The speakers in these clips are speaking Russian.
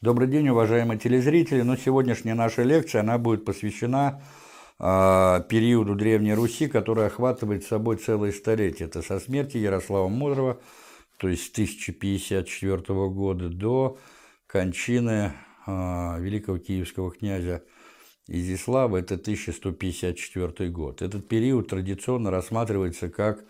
Добрый день, уважаемые телезрители. Ну, сегодняшняя наша лекция, она будет посвящена э, периоду Древней Руси, который охватывает собой целое столетие. Это со смерти Ярослава Мудрого, то есть с 1054 года до кончины э, великого киевского князя Изислава, это 1154 год. Этот период традиционно рассматривается как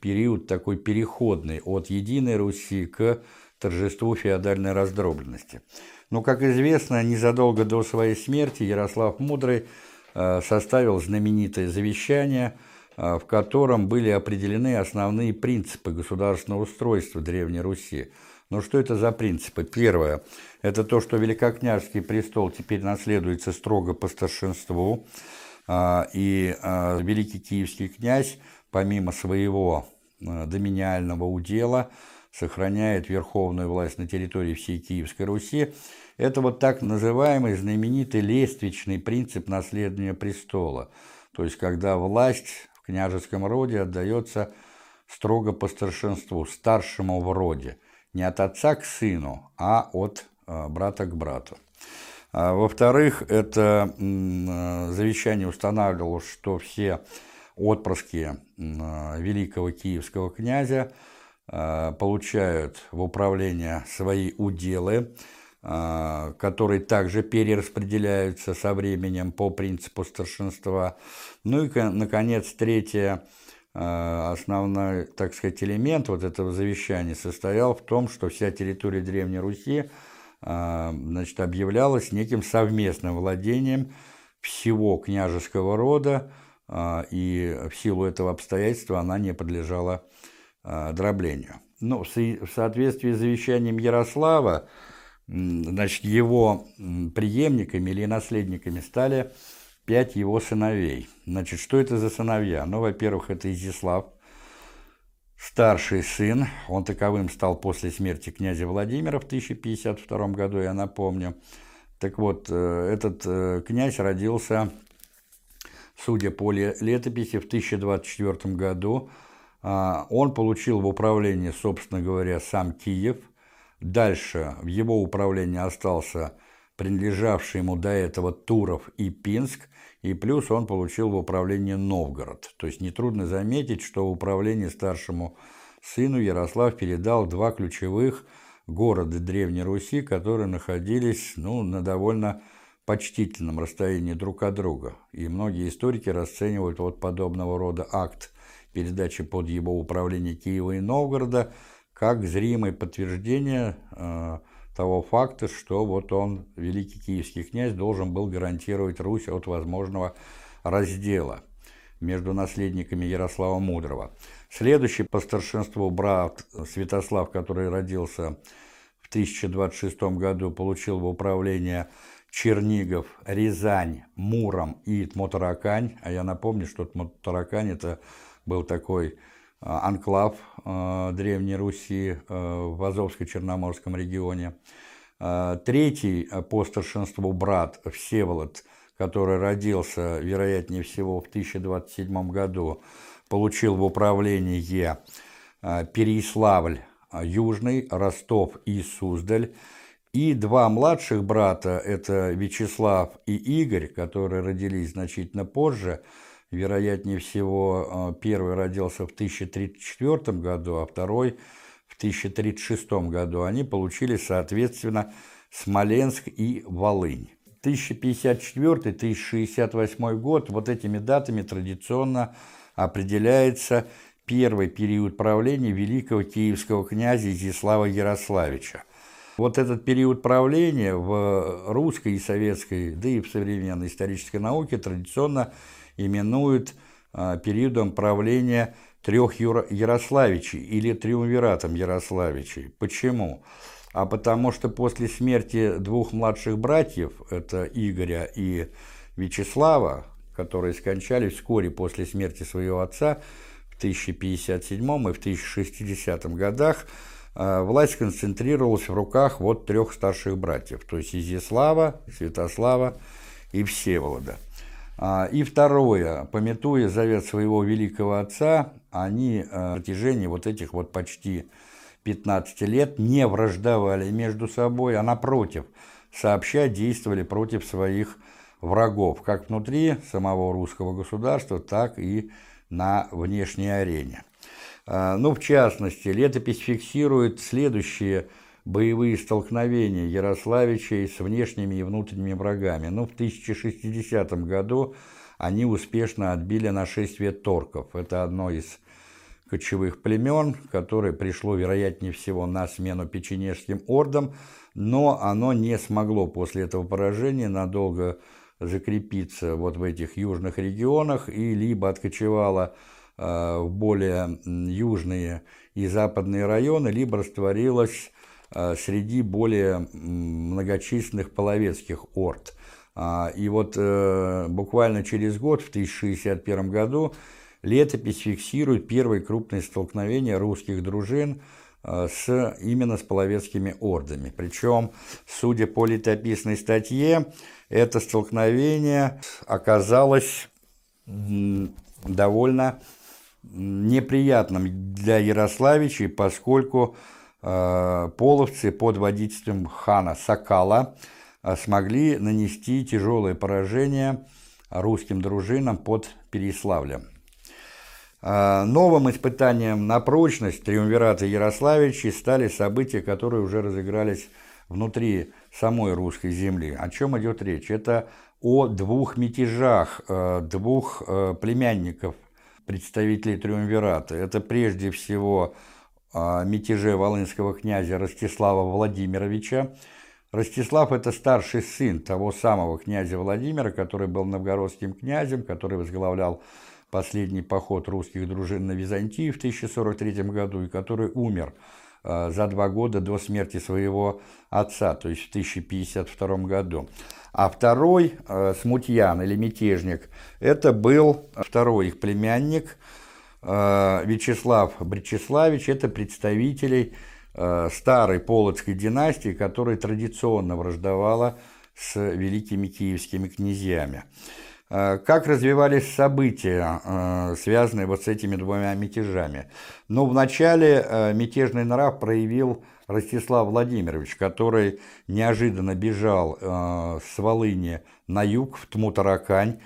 период такой переходный от Единой Руси к торжеству феодальной раздробленности. Но, как известно, незадолго до своей смерти Ярослав Мудрый э, составил знаменитое завещание, э, в котором были определены основные принципы государственного устройства Древней Руси. Но что это за принципы? Первое – это то, что Великокняжский престол теперь наследуется строго по старшинству, э, и Великий Киевский князь, помимо своего доминиального удела, сохраняет верховную власть на территории всей Киевской Руси, это вот так называемый знаменитый лествичный принцип наследования престола, то есть когда власть в княжеском роде отдается строго по старшинству, старшему в роде, не от отца к сыну, а от э, брата к брату. А, Во-вторых, это э, завещание устанавливало, что все отпрыски э, великого киевского князя – получают в управление свои уделы, э, которые также перераспределяются со временем по принципу старшинства. Ну и, наконец, третье, э, основной, так сказать, элемент вот этого завещания состоял в том, что вся территория Древней Руси значит, объявлялась неким совместным владением всего княжеского рода, и в силу этого обстоятельства она не подлежала дроблению. Ну, в соответствии с завещанием Ярослава, значит, его преемниками или наследниками стали пять его сыновей. Значит, что это за сыновья? Ну, во-первых, это Изяслав, старший сын, он таковым стал после смерти князя Владимира в 1052 году, я напомню. Так вот, э, этот э, князь родился, судя по летописи, в 1024 году, а, он получил в управление, собственно говоря, сам Киев. Дальше в его управлении остался принадлежавший ему до этого Туров и Пинск, и плюс он получил в управление Новгород. То есть нетрудно заметить, что в управлении старшему сыну Ярослав передал два ключевых города Древней Руси, которые находились ну, на довольно почтительном расстоянии друг от друга. И многие историки расценивают вот подобного рода акт передачи под его управление Киева и Новгорода как зримое подтверждение э, того факта, что вот он, великий киевский князь, должен был гарантировать Русь от возможного раздела между наследниками Ярослава Мудрого. Следующий по старшинству брат Святослав, который родился в 1026 году, получил в управление Чернигов, Рязань, Муром и Тмотаракань. А я напомню, что Тмотаракань – это был такой а, анклав а, Древней Руси а, в Азовско-Черноморском регионе. Третий по старшинству брат Всеволод, который родился, вероятнее всего, в 1027 году, получил в управление Переиславль Южный, Ростов и Суздаль. И два младших брата, это Вячеслав и Игорь, которые родились значительно позже – вероятнее всего, а, первый родился в 1034 году, а второй в 1036 году. Они получили, соответственно, Смоленск и Волынь. 1054-1068 год, вот этими датами традиционно определяется первый период правления великого киевского князя Изяслава Ярославича. Вот этот период правления в русской и советской, да и в современной исторической науке традиционно именуют а, периодом правления трех Ярославичей или триумвиратом Ярославичей. Почему? А потому что после смерти двух младших братьев, это Игоря и Вячеслава, которые скончались вскоре после смерти своего отца в 1057 и в 1060 годах, власть концентрировалась в руках вот трех старших братьев, то есть Изяслава, Святослава и Всеволода. А, и второе, пометуя завет своего великого отца, они а, на протяжении вот этих вот почти 15 лет не враждовали между собой, а напротив, сообща действовали против своих врагов, как внутри самого русского государства, так и на внешней арене. А, ну, в частности, летопись фиксирует следующие боевые столкновения Ярославичей с внешними и внутренними врагами. Ну, в 1060 году они успешно отбили нашествие торков. Это одно из кочевых племен, которое пришло, вероятнее всего, на смену печенежским ордам, но оно не смогло после этого поражения надолго закрепиться вот в этих южных регионах и либо откочевало в более южные и западные районы, либо растворилось э, среди более многочисленных половецких орд. А, и вот э, буквально через год, в 1061 году, летопись фиксирует первые крупные столкновения русских дружин с, именно с половецкими ордами. Причем, судя по летописной статье, это столкновение оказалось довольно неприятным для Ярославичей, поскольку э, половцы под водительством хана Сакала э, смогли нанести тяжелое поражение русским дружинам под Переславлем. Э, новым испытанием на прочность триумвирата Ярославичей стали события, которые уже разыгрались внутри самой русской земли. О чем идет речь? Это о двух мятежах, э, двух племянников представителей Триумвирата. Это прежде всего э, мятеже волынского князя Ростислава Владимировича. Ростислав – это старший сын того самого князя Владимира, который был новгородским князем, который возглавлял последний поход русских дружин на Византию в 1043 году и который умер – за два года до смерти своего отца, то есть в 1052 году. А второй, э, смутьян или мятежник, это был второй их племянник, э, Вячеслав Бречеславич, это представителей старой Полоцкой династии, которая традиционно враждовала с великими киевскими князьями. Э, как развивались события, э, связанные вот с этими двумя мятежами? Ну, вначале э, мятежный нрав проявил Ростислав Владимирович, который неожиданно бежал с Волыни на юг, в Тмутаракань,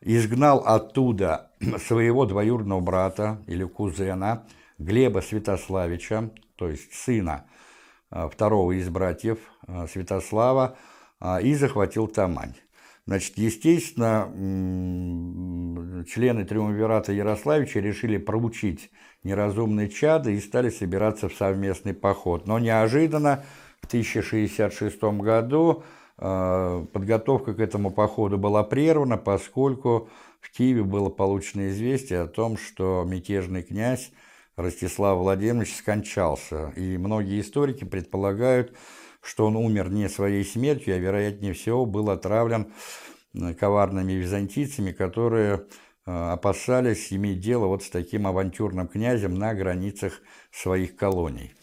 изгнал оттуда своего двоюродного брата или кузена Глеба Святославича, то есть сына второго из братьев Святослава, и захватил Тамань. Значит, естественно, члены Триумвирата Ярославича решили проучить неразумные чады и стали собираться в совместный поход. Но неожиданно в 1066 году э, подготовка к этому походу была прервана, поскольку в Киеве было получено известие о том, что мятежный князь Ростислав Владимирович скончался. И многие историки предполагают, что он умер не своей смертью, а, вероятнее всего, был отравлен э, коварными византийцами, которые э, опасались иметь дело вот с таким авантюрным князем на границах своих колоний.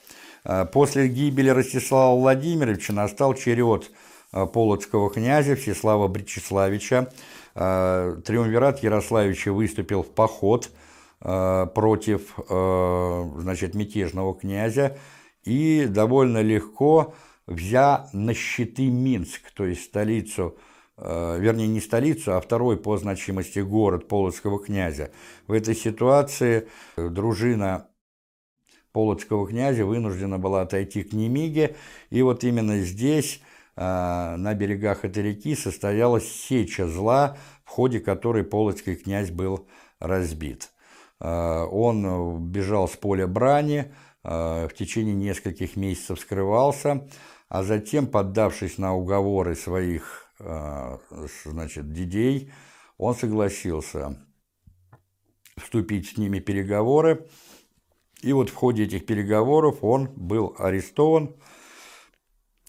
Э, после гибели Ростислава Владимировича настал черед полоцкого князя Всеслава Бречеславича. Триумвират Ярославича выступил в поход против значит, мятежного князя и довольно легко взя на щиты Минск, то есть столицу, э, вернее не столицу, а второй по значимости город Полоцкого князя. В этой ситуации э, дружина Полоцкого князя вынуждена была отойти к Немиге, и вот именно здесь, э, на берегах этой реки, состоялась сеча зла, в ходе которой Полоцкий князь был разбит. Он бежал с поля брани, в течение нескольких месяцев скрывался, а затем, поддавшись на уговоры своих а, значит, дедей, он согласился вступить с ними переговоры. И вот в ходе этих переговоров он был арестован,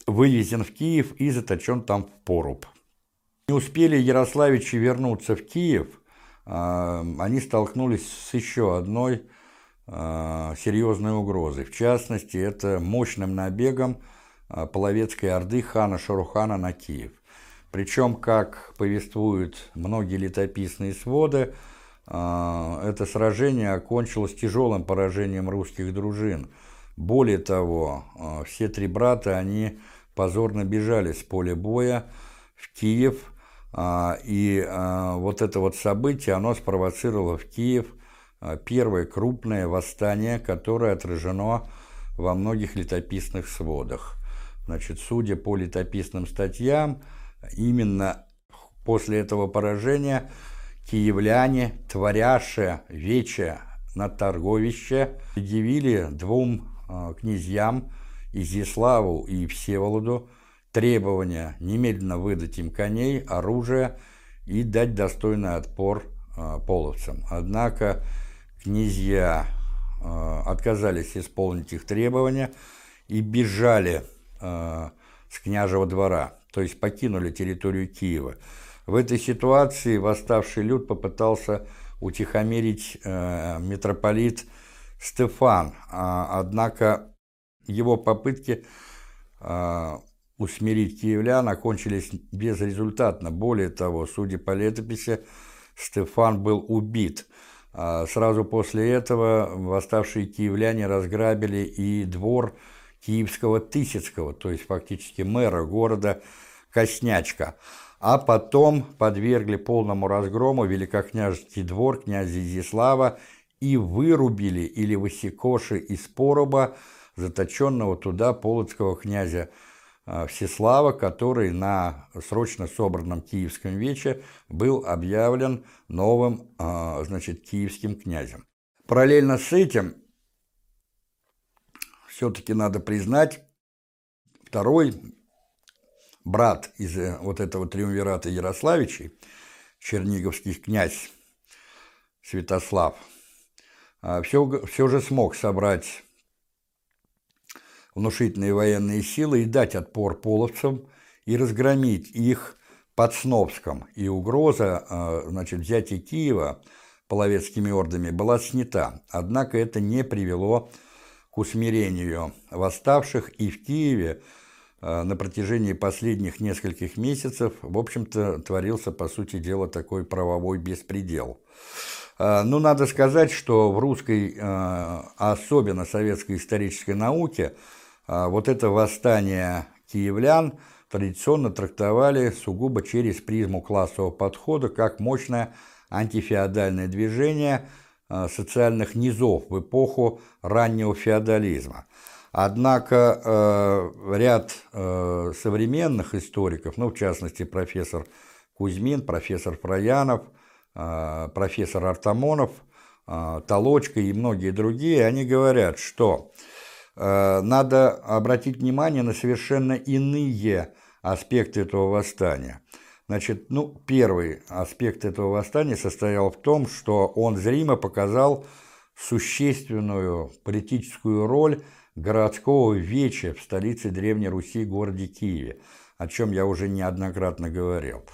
вывезен в Киев и заточен там в поруб. Не успели Ярославичи вернуться в Киев, а, они столкнулись с еще одной а, серьезной угрозой. В частности, это мощным набегом Половецкой Орды хана Шарухана на Киев. Причем, как повествуют многие летописные своды, а, это сражение окончилось тяжелым поражением русских дружин. Более того, э, все три брата, они позорно бежали с поля боя в Киев, и вот это вот событие, оно спровоцировало в Киев первое крупное восстание, которое отражено во многих летописных сводах. Значит, судя по летописным статьям, именно после этого поражения киевляне, творяше вече на торговище, предъявили двум князьям, Изяславу и Всеволоду, требования немедленно выдать им коней, оружие и дать достойный отпор э, половцам. Однако князья э, отказались исполнить их требования и бежали э, с княжего двора, то есть покинули территорию Киева. В этой ситуации восставший люд попытался утихомирить э, митрополит Стефан, а, однако его попытки усмирить киевлян окончились безрезультатно. Более того, судя по летописи, Стефан был убит. А сразу после этого восставшие киевляне разграбили и двор киевского Тысяцкого, то есть фактически мэра города Коснячка. А потом подвергли полному разгрому великокняжеский двор князя Изяслава и вырубили или высекоши из пороба заточенного туда полоцкого князя Э, Всеслава, который на срочно собранном Киевском вече был объявлен новым э, значит, киевским князем. Параллельно с этим, все-таки надо признать, второй брат из э, вот этого триумвирата Ярославичей, черниговский князь Святослав, все, все же смог собрать внушительные военные силы и дать отпор половцам и разгромить их под Сновском, и угроза э, значит, взятия Киева половецкими ордами была снята. Однако это не привело к усмирению восставших, и в Киеве э, на протяжении последних нескольких месяцев, в общем-то, творился, по сути дела, такой правовой беспредел. Э, ну, надо сказать, что в русской, особенно советской исторической науке, вот это восстание киевлян традиционно трактовали сугубо через призму классового подхода как мощное антифеодальное движение социальных низов в эпоху раннего феодализма. Однако э, ряд э, современных историков, ну, в частности, профессор Кузьмин, профессор Фраянов, э, профессор Артамонов, Толочка и многие другие, они говорят, что Э, надо обратить внимание на совершенно иные аспекты этого восстания. Значит, ну, первый аспект этого восстания состоял в том, что он зримо показал существенную политическую роль городского веча в столице Древней Руси, городе Киеве, о чем я уже неоднократно говорил.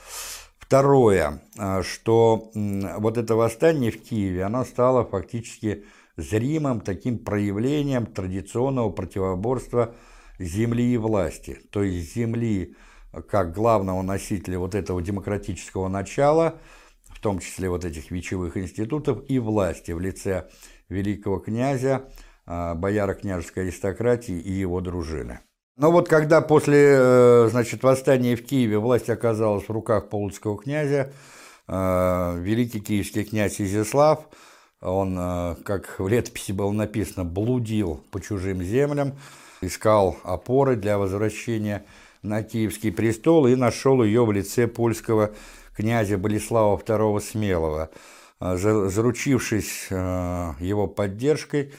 Второе, э, что вот это восстание в Киеве, оно стало фактически зримым таким проявлением традиционного противоборства земли и власти, то есть земли как главного носителя вот этого демократического начала, в том числе вот этих вечевых институтов, и власти в лице великого князя, а, бояра княжеской аристократии и его дружины. Но вот когда после э, значит, восстания в Киеве власть оказалась в руках полоцкого князя, э, великий киевский князь Изяслав – он, э, как в летописи было написано, блудил по чужим землям, искал опоры для возвращения на Киевский престол и нашел ее в лице польского князя Болеслава II Смелого. Э, заручившись э, его поддержкой,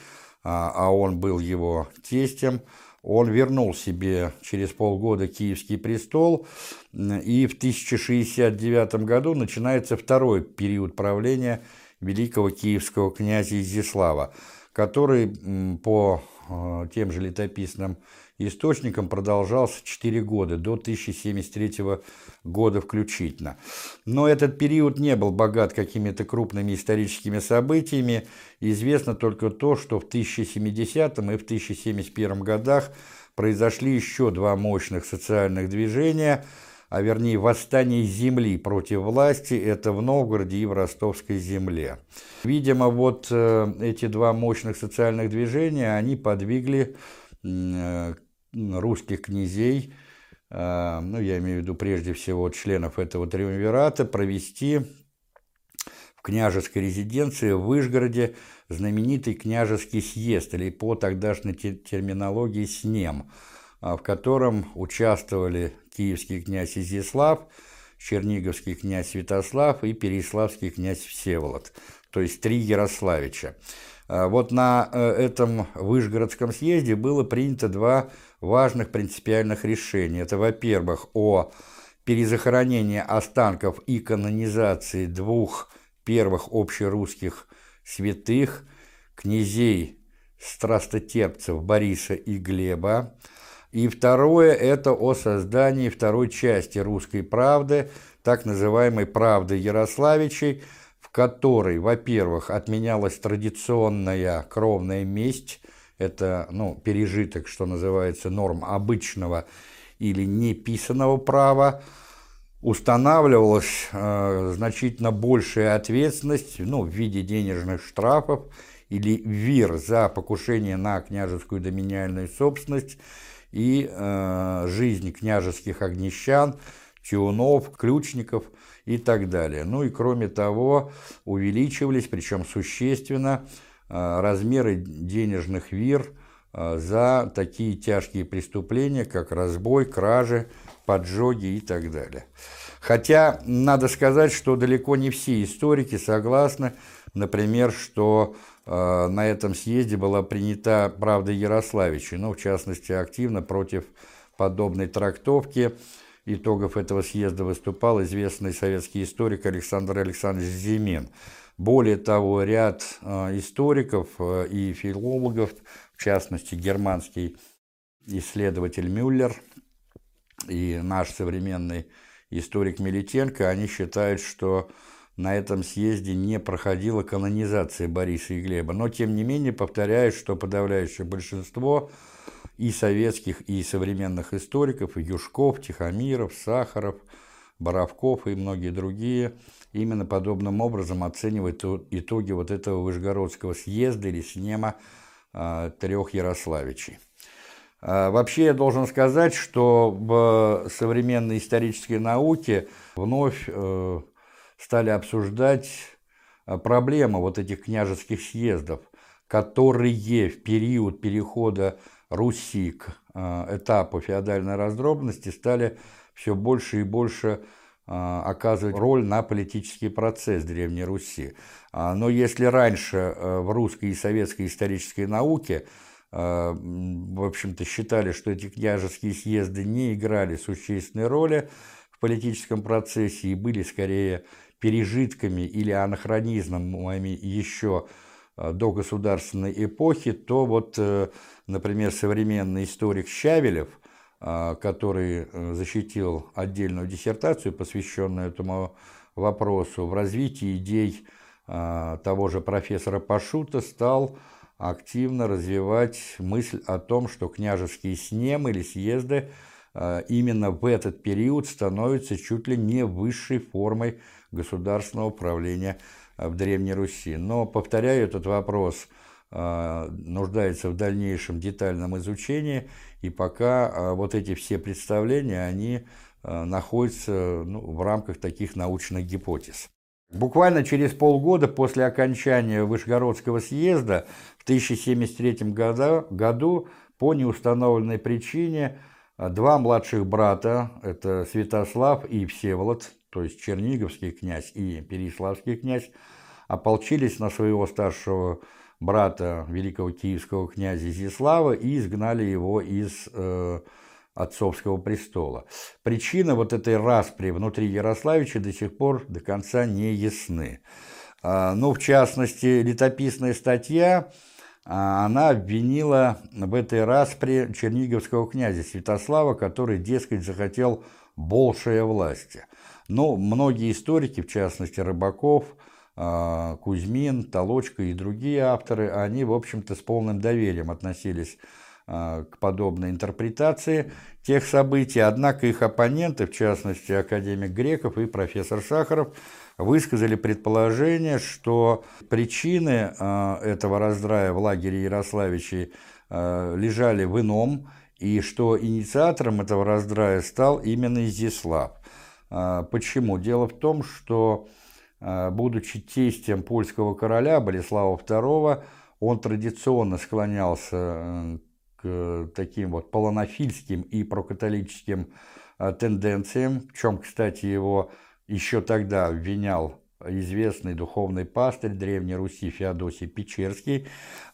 а он был его тестем, он вернул себе через полгода Киевский престол, и в 1069 году начинается второй период правления великого киевского князя Изяслава, который по тем же летописным источникам продолжался 4 года, до 1073 года включительно. Но этот период не был богат какими-то крупными историческими событиями. Известно только то, что в 1070 и в 1071 годах произошли еще два мощных социальных движения, а вернее восстание земли против власти, это в Новгороде и в Ростовской земле. Видимо, вот э, эти два мощных социальных движения, они подвигли э, русских князей, э, ну, я имею в виду прежде всего членов этого триумвирата, провести в княжеской резиденции в Вышгороде знаменитый княжеский съезд, или по тогдашней терминологии СНЕМ, в котором участвовали киевский князь Изяслав, черниговский князь Святослав и переславский князь Всеволод, то есть три Ярославича. А, вот на э, этом Вышгородском съезде было принято два важных принципиальных решения. Это, во-первых, о перезахоронении останков и канонизации двух первых общерусских святых, князей страстотерпцев Бориса и Глеба, и второе – это о создании второй части «Русской правды», так называемой «Правды Ярославичей», в которой, во-первых, отменялась традиционная кровная месть, это ну, пережиток, что называется, норм обычного или неписанного права, устанавливалась э, значительно большая ответственность ну, в виде денежных штрафов или вир за покушение на княжескую доминиальную собственность – и э, жизнь княжеских огнещан, тюнов, ключников и так далее. Ну и кроме того увеличивались, причем существенно, размеры денежных вир э, за такие тяжкие преступления, как разбой, кражи, поджоги и так далее. Хотя надо сказать, что далеко не все историки согласны, например, что Э, на этом съезде была принята «Правда Ярославича», ну, в частности, активно против подобной трактовки итогов этого съезда выступал известный советский историк Александр Александрович Зимин. Более того, ряд э, историков э, и филологов, в частности, германский исследователь Мюллер и наш современный историк Милитенко, они считают, что на этом съезде не проходила канонизация Бориса и Глеба, но тем не менее повторяю, что подавляющее большинство и советских, и современных историков, Юшков, Тихомиров, Сахаров, Боровков и многие другие именно подобным образом оценивают итоги вот этого Вышгородского съезда или снема э, трех Ярославичей. Э, вообще я должен сказать, что в современной исторической науке вновь э, стали обсуждать э, проблему вот этих княжеских съездов, которые в период перехода Руси к этапу феодальной раздробности стали все больше и больше оказывать роль на политический процесс Древней Руси. А, но если раньше в русской и советской исторической науке в общем-то, считали, что эти княжеские съезды не играли существенной роли в политическом процессе и были скорее пережитками или анахронизмами еще э, до государственной эпохи, то вот, э, например, современный историк Щавелев, э, который защитил отдельную диссертацию, посвященную этому вопросу, в развитии идей того же профессора Пашута стал активно развивать мысль о том, что княжеские снемы или съезды именно в этот период становятся чуть ли не высшей формой государственного управления э, в Древней Руси. Но, повторяю, этот вопрос э, нуждается в дальнейшем детальном изучении, и пока э, вот эти все представления, они находятся ну, в рамках таких научных гипотез. Буквально через полгода после окончания Вышгородского съезда в 1073 году, году по неустановленной причине два младших брата, это Святослав и Всеволод, то есть Черниговский князь и Переславский князь, ополчились на своего старшего великого киевского князя Изяслава и изгнали его из э, отцовского престола. Причина вот этой распри внутри Ярославича до сих пор до конца не ясны. А, ну, в частности, летописная статья, а, она обвинила в этой распре черниговского князя Святослава, который, дескать, захотел большей власти – но многие историки, в частности Рыбаков, Кузьмин, Толочка и другие авторы, они, в общем-то, с полным доверием относились к подобной интерпретации тех событий, однако их оппоненты, в частности академик Греков и профессор Сахаров, высказали предположение, что причины этого раздрая в лагере Ярославичей лежали в ином, и что инициатором этого раздрая стал именно Изяслав. Почему? Дело в том, что а, будучи тестем польского короля Болеслава II, он традиционно склонялся э, к таким вот полонофильским и прокатолическим а, тенденциям, в чем, кстати, его еще тогда обвинял известный духовный пастырь Древней Руси Феодосий Печерский.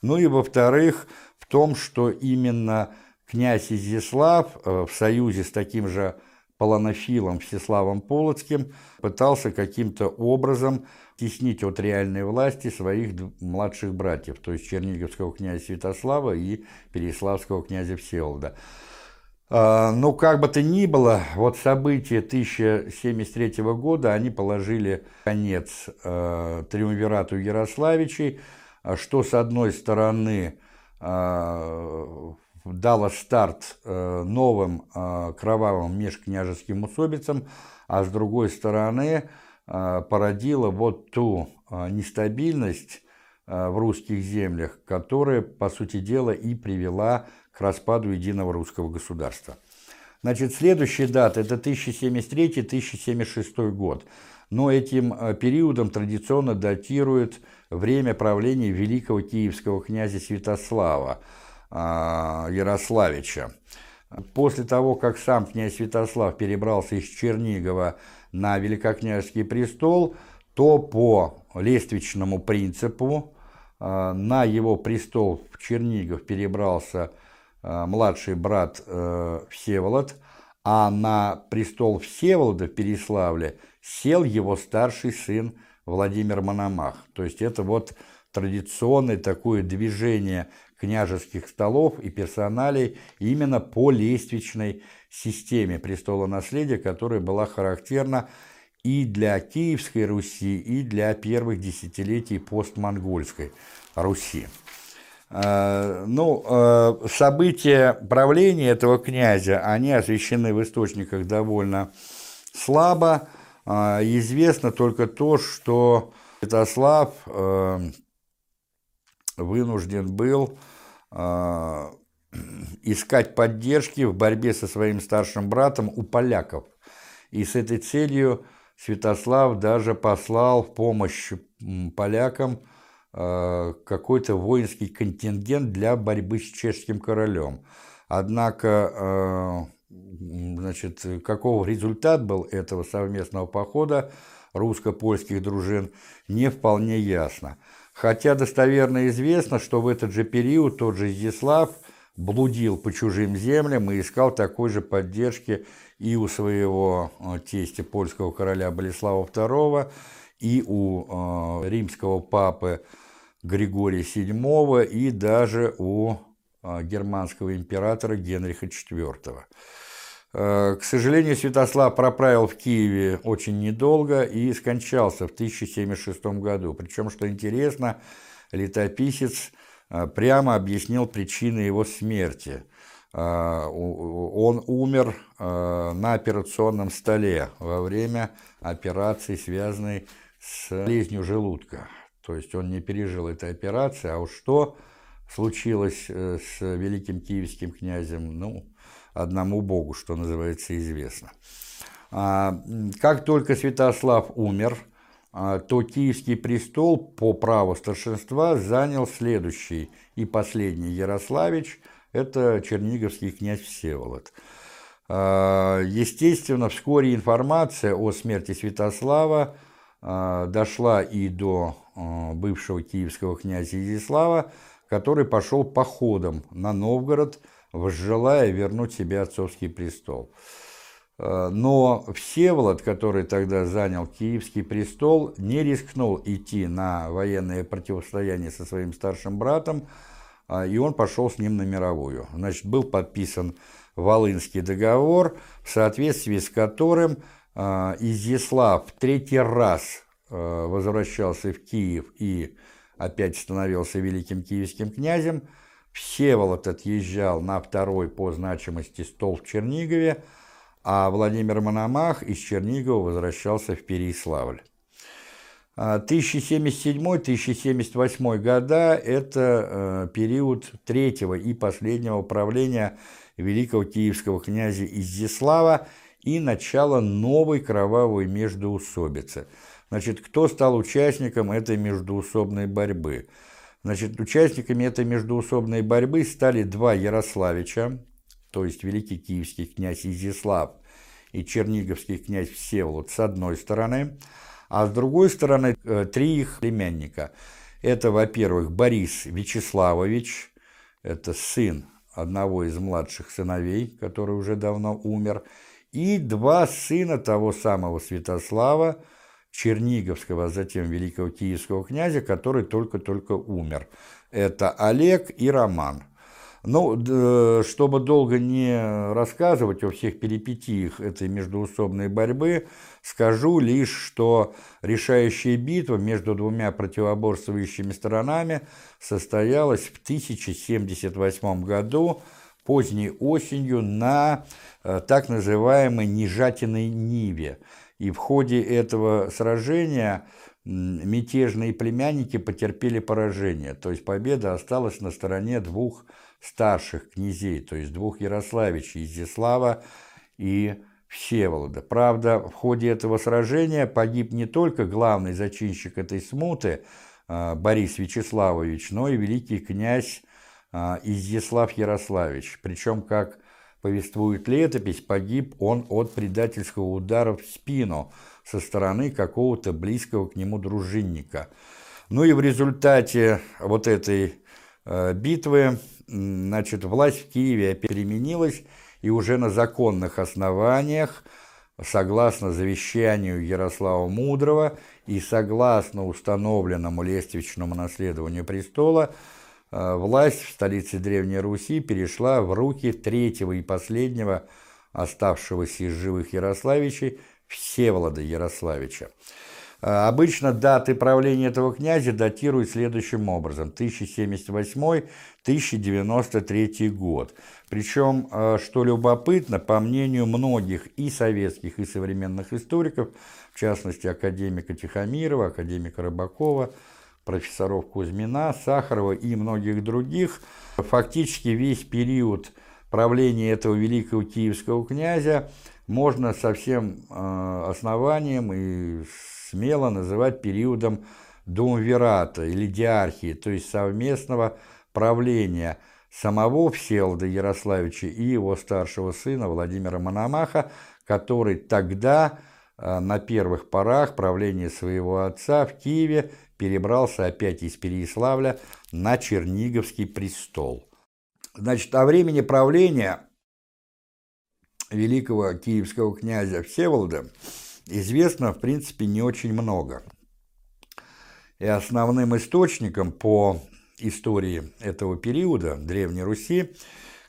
Ну и, во-вторых, в том, что именно князь Изяслав э, в союзе с таким же полонофилом Всеславом Полоцким пытался каким-то образом теснить от реальной власти своих младших братьев, то есть черниговского князя Святослава и переславского князя Всеволода. А, Но ну, как бы то ни было, вот события 1073 года, они положили конец э, триумвирату Ярославичей, что с одной стороны дала старт э, новым э, кровавым межкняжеским усобицам, а с другой стороны э, породила вот ту нестабильность в русских землях, которая, по сути дела, и привела к распаду единого русского государства. Значит, следующая дата – это 1073-1076 год. Но этим периодом традиционно датирует время правления великого киевского князя Святослава – Ярославича. После того, как сам князь Святослав перебрался из Чернигова на Великокняжеский престол, то по лествичному принципу а, на его престол в Чернигов перебрался а, младший брат э, Всеволод, а на престол Всеволода в Переславле сел его старший сын Владимир Мономах. То есть это вот традиционное такое движение княжеских столов и персоналей именно по лествичной системе престола наследия, которая была характерна и для Киевской Руси, и для первых десятилетий постмонгольской Руси. Э, ну, э, события правления этого князя, они освещены в источниках довольно слабо. Э, известно только то, что Святослав вынужден был э, искать поддержки в борьбе со своим старшим братом у поляков. И с этой целью Святослав даже послал в помощь полякам э, какой-то воинский контингент для борьбы с чешским королем. Однако, э, значит, какого результат был этого совместного похода русско-польских дружин, не вполне ясно. Хотя достоверно известно, что в этот же период тот же Изяслав блудил по чужим землям и искал такой же поддержки и у своего э, тестя польского короля Болеслава II, и у э, римского папы Григория VII, и даже у э, германского императора Генриха IV. Э, к сожалению, Святослав проправил в Киеве очень недолго и скончался в 1076 году. Причем, что интересно, летописец э, прямо объяснил причины его смерти. Э, он умер на операционном столе во время операции, связанной с болезнью желудка. То есть он не пережил этой операции, а уж что случилось с великим киевским князем, ну, одному Богу, что называется, известно. А, как только Святослав умер, а, то Киевский престол по праву старшинства занял следующий и последний Ярославич, это черниговский князь Всеволод. А, естественно, вскоре информация о смерти Святослава дошла и до бывшего киевского князя Изяслава, который пошел походом на Новгород – возжелая вернуть себе отцовский престол. Э, но Всеволод, который тогда занял Киевский престол, не рискнул идти на военное противостояние со своим старшим братом, а, и он пошел с ним на мировую. Значит, был подписан Волынский договор, в соответствии с которым э, Изяслав третий раз э, возвращался в Киев и опять становился великим киевским князем – Всеволод отъезжал на второй по значимости стол в Чернигове, а Владимир Мономах из Чернигова возвращался в Переяславль. 1077-1078 а, года – это э, период третьего и последнего правления великого киевского князя Изяслава и начало новой кровавой междоусобицы. Значит, кто стал участником этой междоусобной борьбы? Значит, участниками этой междоусобной борьбы стали два Ярославича, то есть великий киевский князь Изяслав и черниговский князь Всеволод с одной стороны – а с другой стороны э, три их племянника. Это, во-первых, Борис Вячеславович, это сын одного из младших сыновей, который уже давно умер, и два сына того самого Святослава, Черниговского, а затем Великого Киевского князя, который только-только умер. Это Олег и Роман. Ну, чтобы долго не рассказывать о всех перипетиях этой междуусобной борьбы, скажу лишь, что решающая битва между двумя противоборствующими сторонами состоялась в 1078 году, поздней осенью, на э, так называемой Нижатиной Ниве. И в ходе этого сражения мятежные племянники потерпели поражение, то есть победа осталась на стороне двух старших князей, то есть двух Ярославичей, Изяслава и Всеволода. Правда, в ходе этого сражения погиб не только главный зачинщик этой смуты а, Борис Вячеславович, но и великий князь а, Изяслав Ярославич. Причем, как повествует летопись, погиб он от предательского удара в спину со стороны какого-то близкого к нему дружинника. Ну и в результате вот этой а, битвы значит, власть в Киеве переменилась, и уже на законных основаниях, согласно завещанию Ярослава Мудрого и согласно установленному лествичному наследованию престола, э, власть в столице Древней Руси перешла в руки третьего и последнего оставшегося из живых Ярославичей Всеволода Ярославича. Э, обычно даты правления этого князя датируют следующим образом. 1078-1093 год. Причем, э, что любопытно, по мнению многих и советских, и современных историков, в частности, академика Тихомирова, академика Рыбакова, профессоров Кузьмина, Сахарова и многих других, фактически весь период правления этого великого киевского князя можно со всем э, основанием и смело называть периодом думвирата или диархии, то есть совместного правления самого Всеволода Ярославича и его старшего сына Владимира Мономаха, который тогда э, на первых порах правления своего отца в Киеве перебрался опять из Переяславля на Черниговский престол. Значит, о времени правления великого киевского князя Всеволода известно, в принципе, не очень много. И основным источником по истории этого периода Древней Руси,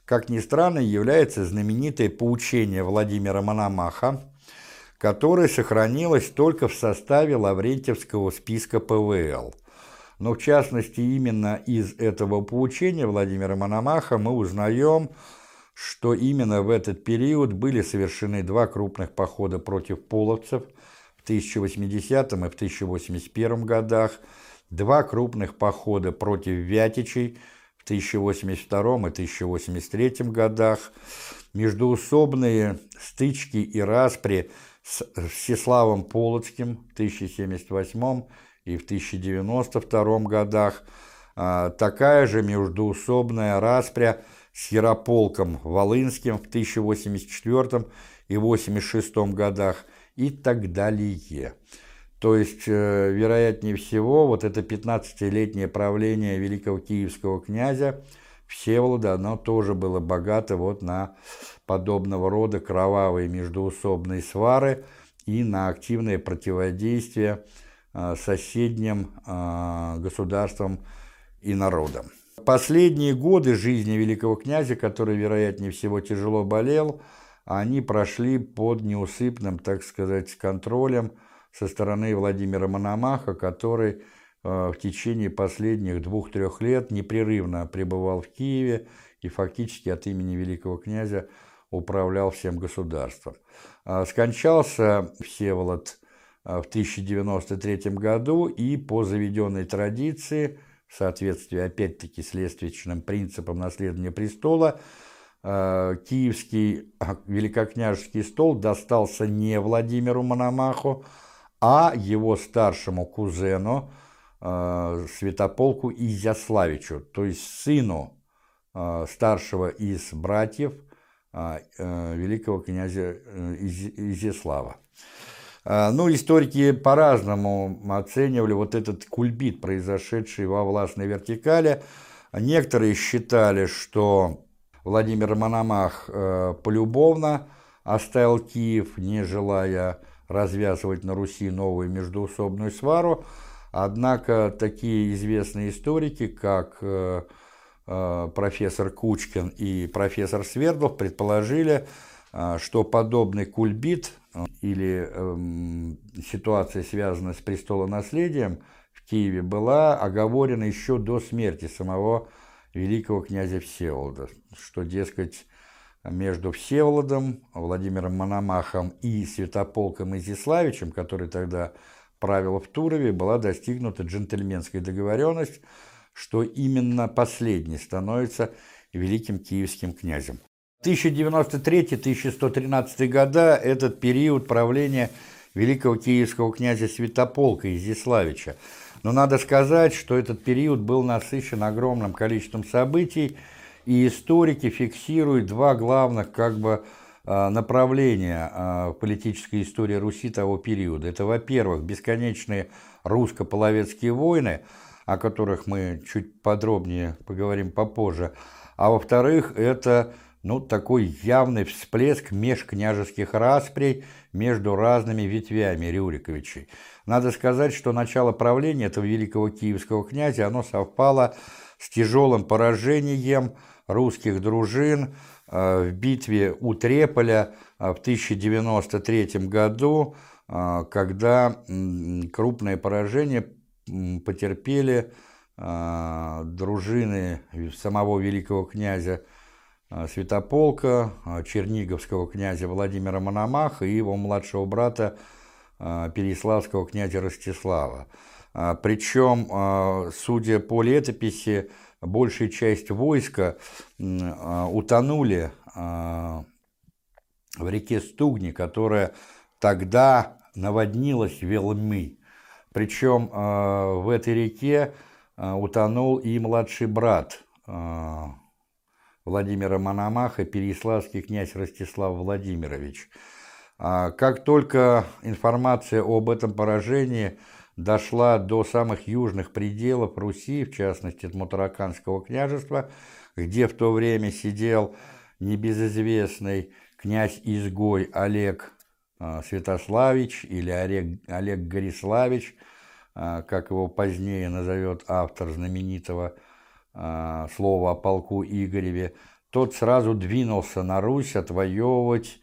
как ни странно, является знаменитое поучение Владимира Мономаха, которое сохранилось только в составе Лаврентьевского списка ПВЛ. Но в частности именно из этого поучения Владимира Мономаха мы узнаем, что именно в этот период были совершены два крупных похода против половцев в 1080 и в 1081 годах, два крупных похода против вятичей в 1082 и 1083 годах, междуусобные стычки и распри с Всеславом Полоцким в 1078 и в 1092 годах, а, такая же междуусобная распря с Ярополком Волынским в 1084 и 86 годах и так далее. То есть, э, вероятнее всего, вот это 15-летнее правление великого киевского князя Всеволода, оно тоже было богато вот на подобного рода кровавые междуусобные свары и на активное противодействие э, соседним э, государствам и народам. Последние годы жизни великого князя, который, вероятнее всего, тяжело болел, они прошли под неусыпным, так сказать, контролем со стороны Владимира Мономаха, который в течение последних двух-трех лет непрерывно пребывал в Киеве и фактически от имени великого князя управлял всем государством. Скончался Всеволод в 1093 году и по заведенной традиции, в соответствии опять-таки с лествичным принципом наследования престола, киевский великокняжеский стол достался не Владимиру Мономаху, а его старшему кузену, святополку Изяславичу, то есть сыну старшего из братьев великого князя э, Изяслава. А, ну, историки по-разному оценивали вот этот кульбит, произошедший во властной вертикали. Некоторые считали, что Владимир Мономах э, полюбовно оставил Киев, не желая развязывать на Руси новую междуусобную свару. Однако такие известные историки, как э, э, профессор Кучкин и профессор Свердлов, предположили, что подобный кульбит или эм, ситуация, связанная с престолонаследием в Киеве, была оговорена еще до смерти самого великого князя Всеволода, что, дескать, между Всеволодом, Владимиром Мономахом и Святополком Изяславичем, который тогда правил в Турове, была достигнута джентльменская договоренность, что именно последний становится великим киевским князем. 1093-1113 года – этот период правления великого киевского князя Святополка Изяславича. Но надо сказать, что этот период был насыщен огромным количеством событий, и историки фиксируют два главных как бы а, направления а, в политической истории Руси того периода. Это, во-первых, бесконечные русско-половецкие войны, о которых мы чуть подробнее поговорим попозже, а во-вторых, это ну, такой явный всплеск межкняжеских расприй между разными ветвями Рюриковичей. Надо сказать, что начало правления этого великого киевского князя, оно совпало с тяжелым поражением русских дружин э, в битве у Треполя э, в 1093 году, э, когда крупное поражение потерпели дружины самого великого князя а, Святополка, а, черниговского князя Владимира Мономаха и его младшего брата а, Переславского князя Ростислава. Причем, судя по летописи, большая часть войска утонули в реке Стугни, которая тогда наводнилась Велмы. Причем в этой реке утонул и младший брат Владимира Мономаха Переяславский князь Ростислав Владимирович. А как только информация об этом поражении дошла до самых южных пределов Руси, в частности Мутараканского княжества, где в то время сидел небезызвестный князь-изгой Олег Святославич или Олег, Олег Гориславич, а, как его позднее назовет автор знаменитого а, слово о полку Игореве, тот сразу двинулся на Русь отвоевывать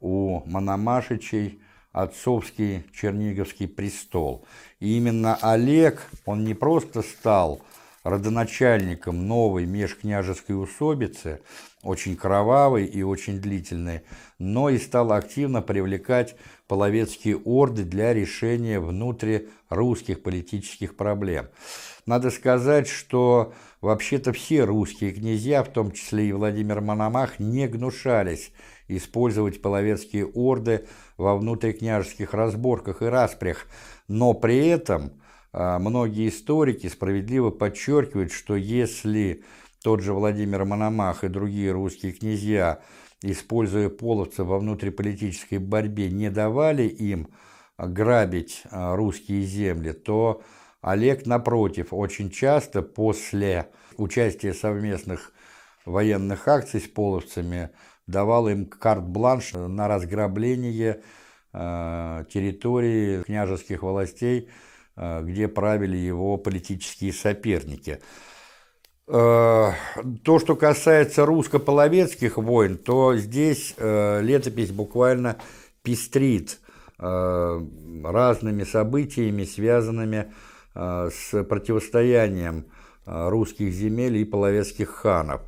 у Мономашичей отцовский Черниговский престол. И именно Олег, он не просто стал родоначальником новой межкняжеской усобицы, очень кровавой и очень длительной, но и стал активно привлекать половецкие орды для решения внутрирусских политических проблем. Надо сказать, что вообще-то все русские князья, в том числе и Владимир Мономах, не гнушались использовать половецкие орды во внутрикняжеских разборках и распрях, но при этом а, многие историки справедливо подчеркивают, что если тот же Владимир Мономах и другие русские князья, используя половцев во внутриполитической борьбе, не давали им грабить а, русские земли, то Олег, напротив, очень часто после участия совместных военных акций с половцами давал им карт-бланш на разграбление э, территории княжеских властей, э, где правили его политические соперники. Э, то, что касается русско-половецких войн, то здесь э, летопись буквально пестрит э, разными событиями, связанными с противостоянием русских земель и половецких ханов.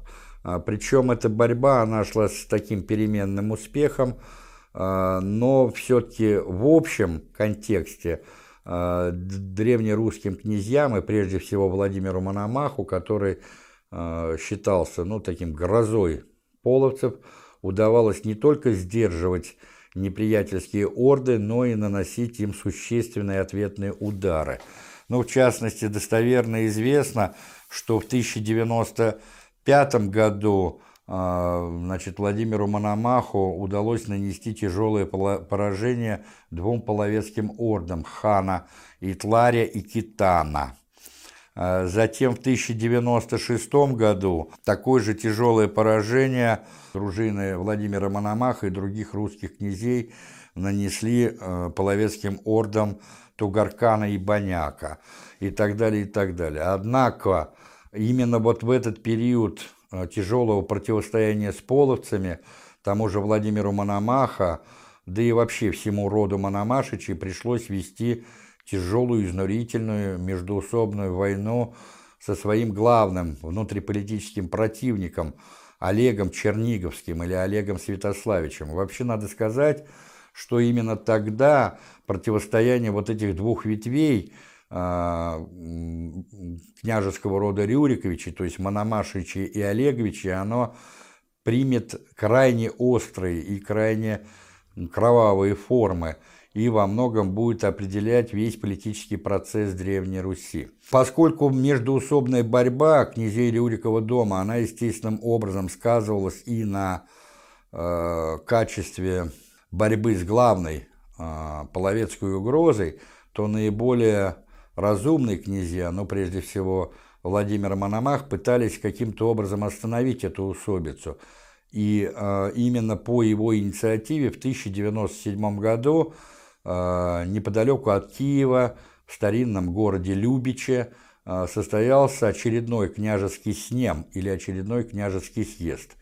Причем эта борьба она шла с таким переменным успехом, но все-таки в общем контексте древнерусским князьям и прежде всего Владимиру Мономаху, который считался ну, таким грозой половцев, удавалось не только сдерживать неприятельские орды, но и наносить им существенные ответные удары. Ну, в частности, достоверно известно, что в 1095 году значит, Владимиру Мономаху удалось нанести тяжелое поражение двум половецким ордам хана Итларя и Китана. А, затем в 1096 году такое же тяжелое поражение дружины Владимира Мономаха и других русских князей нанесли э, половецким ордам Тугаркана и Баняка и так далее, и так далее. Однако именно вот в этот период тяжелого противостояния с половцами тому же Владимиру Мономаха, да и вообще всему роду Мономашичей пришлось вести тяжелую, изнурительную междуусобную войну со своим главным внутриполитическим противником Олегом Черниговским или Олегом Святославичем. Вообще надо сказать, что именно тогда противостояние вот этих двух ветвей княжеского рода Рюриковичей, то есть Мономашичи и Олеговичи, оно примет крайне острые и крайне кровавые формы и во многом будет определять весь политический процесс Древней Руси. Поскольку междуусобная борьба князей Рюрикова дома, она естественным образом сказывалась и на э, качестве борьбы с главной э, половецкой угрозой, то наиболее разумные князья, ну прежде всего Владимир Мономах, пытались каким-то образом остановить эту усобицу. И э, именно по его инициативе в 1097 году Э, неподалеку от Киева, в старинном городе Любиче, э, состоялся очередной княжеский снем или очередной княжеский съезд.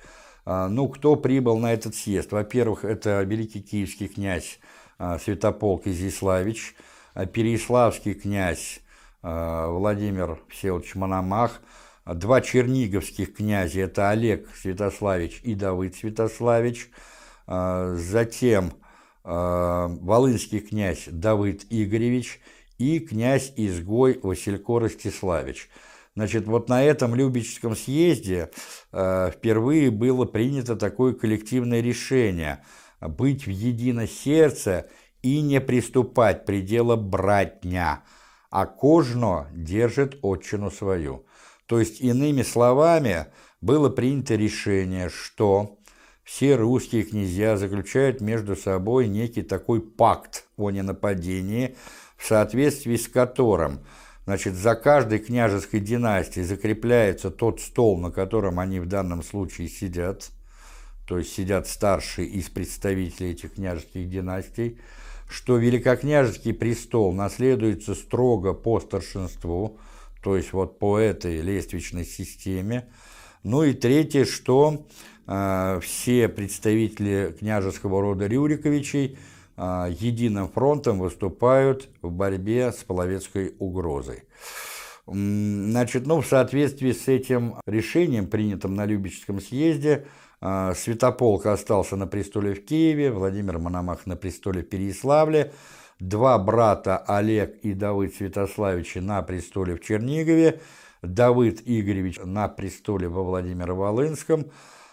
Ну, кто прибыл на этот съезд? Во-первых, это великий киевский князь Святополк Изяславич, Переяславский князь Владимир Всеволодович Мономах, два черниговских князя, это Олег Святославич и Давыд Святославич, затем Э, волынский князь Давыд Игоревич и князь-изгой Василько Ростиславич. Значит, вот на этом Любическом съезде э, впервые было принято такое коллективное решение быть в едино сердце и не приступать предела братня, а кожно держит отчину свою. То есть, иными словами, было принято решение, что все русские князья заключают между собой некий такой пакт о ненападении, в соответствии с которым значит, за каждой княжеской династией закрепляется тот стол, на котором они в данном случае сидят, то есть сидят старшие из представителей этих княжеских династий, что великокняжеский престол наследуется строго по старшинству, то есть вот по этой лествичной системе. Ну и третье, что а, все представители княжеского рода Рюриковичей а, единым фронтом выступают в борьбе с половецкой угрозой. Значит, ну, в соответствии с этим решением, принятым на Любическом съезде, Святополк остался на престоле в Киеве, Владимир Мономах на престоле в Переяславле, два брата Олег и Давыд Святославичи на престоле в Чернигове, Давыд Игоревич на престоле во Владимиро-Волынском,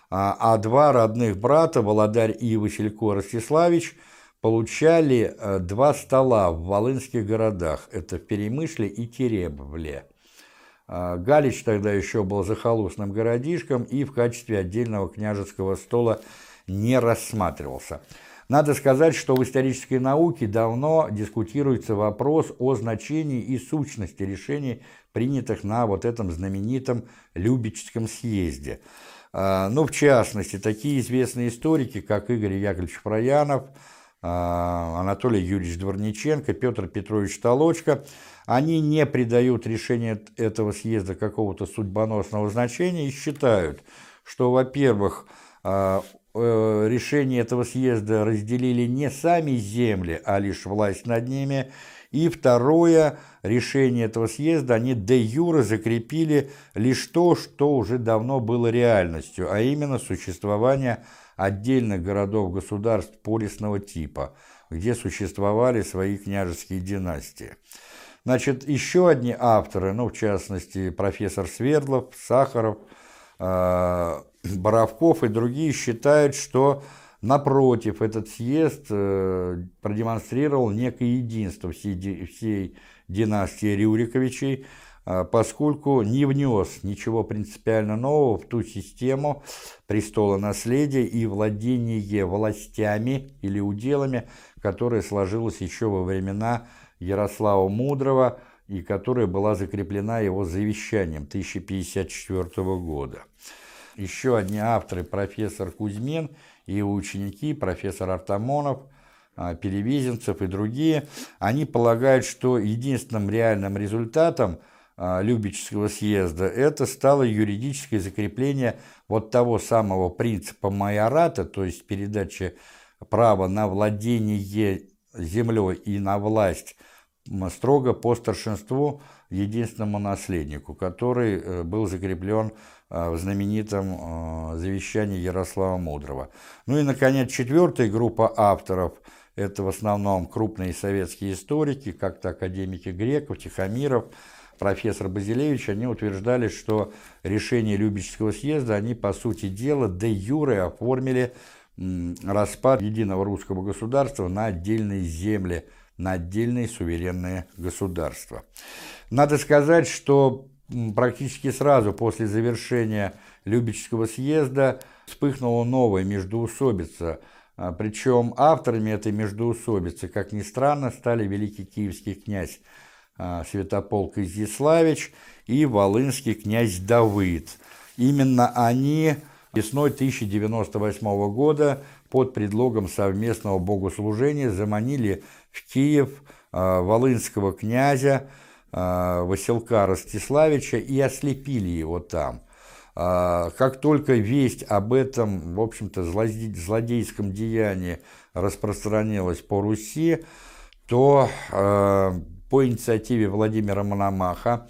а, а два родных брата, Володарь и Василько Ростиславич, получали э, два стола в волынских городах, это в Перемышле и Теребовле. А, Галич тогда еще был захолустным городишком и в качестве отдельного княжеского стола не рассматривался. Надо сказать, что в исторической науке давно дискутируется вопрос о значении и сущности решений, принятых на вот этом знаменитом Любическом съезде – а, ну, в частности, такие известные историки, как Игорь Яковлевич Проянов, Анатолий Юрьевич Дворниченко, Петр Петрович Толочко, они не придают решению этого съезда какого-то судьбоносного значения и считают, что, во-первых, а, э, решение этого съезда разделили не сами земли, а лишь власть над ними, И второе, решение этого съезда, они де юре закрепили лишь то, что уже давно было реальностью, а именно существование отдельных городов-государств полисного типа, где существовали свои княжеские династии. Значит, еще одни авторы, ну, в частности, профессор Свердлов, Сахаров, э, Боровков и другие считают, что, напротив, этот съезд э, продемонстрировал некое единство всей, всей династии Рюриковичей, поскольку не внес ничего принципиально нового в ту систему престола наследия и владения властями или уделами, которая сложилась еще во времена Ярослава Мудрого и которая была закреплена его завещанием 1054 года. Еще одни авторы, профессор Кузьмин и его ученики, профессор Артамонов, а, Перевезенцев и другие, они полагают, что единственным реальным результатом а, Любического съезда это стало юридическое закрепление вот того самого принципа майората, то есть передачи права на владение землей и на власть строго по старшинству единственному наследнику, который э, был закреплен э, в знаменитом э, завещании Ярослава Мудрого. Ну и, наконец, четвертая группа авторов – это в основном крупные советские историки, как-то академики Греков, Тихомиров, профессор Базилевич, они утверждали, что решение Любического съезда, они, по сути дела, де юре оформили распад единого русского государства на отдельные земли – на отдельные суверенные государства. Надо сказать, что практически сразу после завершения Любического съезда вспыхнула новая междоусобица, а, причем авторами этой междоусобицы, как ни странно, стали великий киевский князь Святополк Изяславич и волынский князь Давыд. Именно они весной 1098 года под предлогом совместного богослужения заманили в Киев а, волынского князя а, Василка Ростиславича и ослепили его там. А, как только весть об этом, в общем-то, злодейском деянии распространилась по Руси, то по инициативе Владимира Мономаха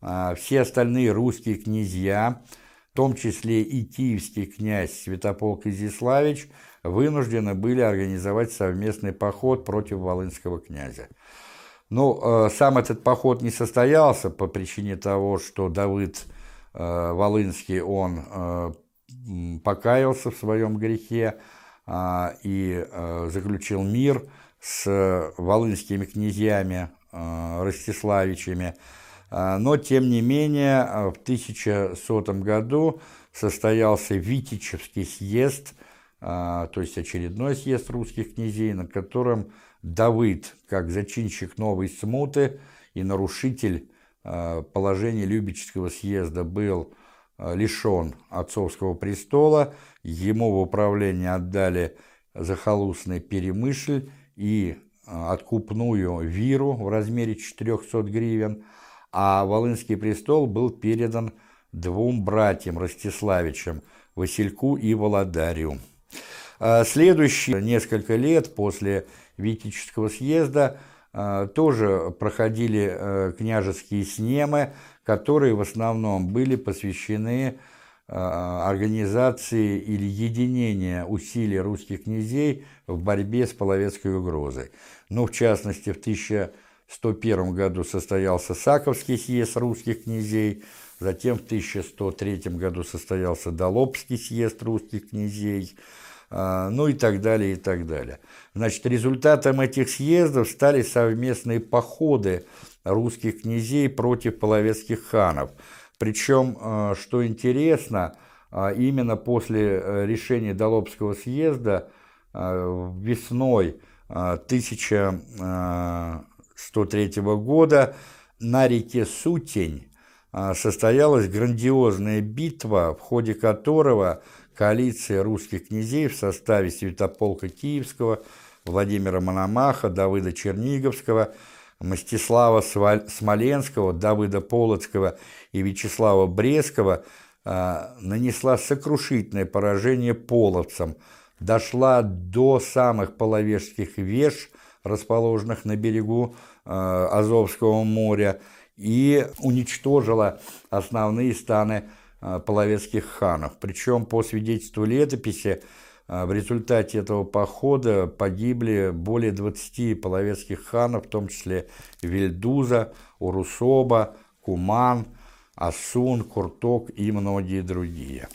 все остальные русские князья, в том числе и киевский князь Святополк Изяславич, вынуждены были организовать совместный поход против волынского князя. Ну, э, сам этот поход не состоялся по причине того, что Давыд э, Волынский, он э, покаялся в своем грехе и заключил мир с волынскими князьями Ростиславичами. Но, тем не менее, в 1100 году состоялся Витичевский съезд – то есть очередной съезд русских князей, на котором Давыд, как зачинщик новой смуты и нарушитель положения Любического съезда, был лишен отцовского престола, ему в управление отдали захолустный Перемышль и откупную виру в размере 400 гривен, а Волынский престол был передан двум братьям Ростиславичам, Васильку и Володарию. А следующие несколько лет после Витического съезда а, тоже проходили э, княжеские снемы, которые в основном были посвящены организации или единения усилий русских князей в борьбе с половецкой угрозой. Ну, в частности, в 1101 году состоялся Саковский съезд русских князей, затем в 1103 году состоялся Долобский съезд русских князей, а, ну и так далее, и так далее. Значит, результатом этих съездов стали совместные походы русских князей против половецких ханов. Причем, а, что интересно, а, именно после э, решения Долобского съезда весной 1103 года на реке Сутень состоялась грандиозная битва, в ходе которого коалиция русских князей в составе Святополка Киевского, Владимира Мономаха, Давыда Черниговского, Мстислава Смоленского, Давыда Полоцкого и Вячеслава Брестского а, нанесла сокрушительное поражение половцам, дошла до самых половежских веж расположенных на берегу э, Азовского моря, и уничтожила основные станы э, половецких ханов. Причем, по свидетельству летописи, в результате этого похода погибли более 20 половецких ханов, в том числе Вильдуза, Урусоба, Куман, Асун, Курток и многие другие.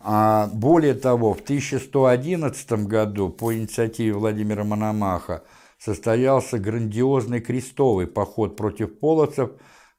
А более того, в 1111 году по инициативе Владимира Мономаха состоялся грандиозный крестовый поход против половцев,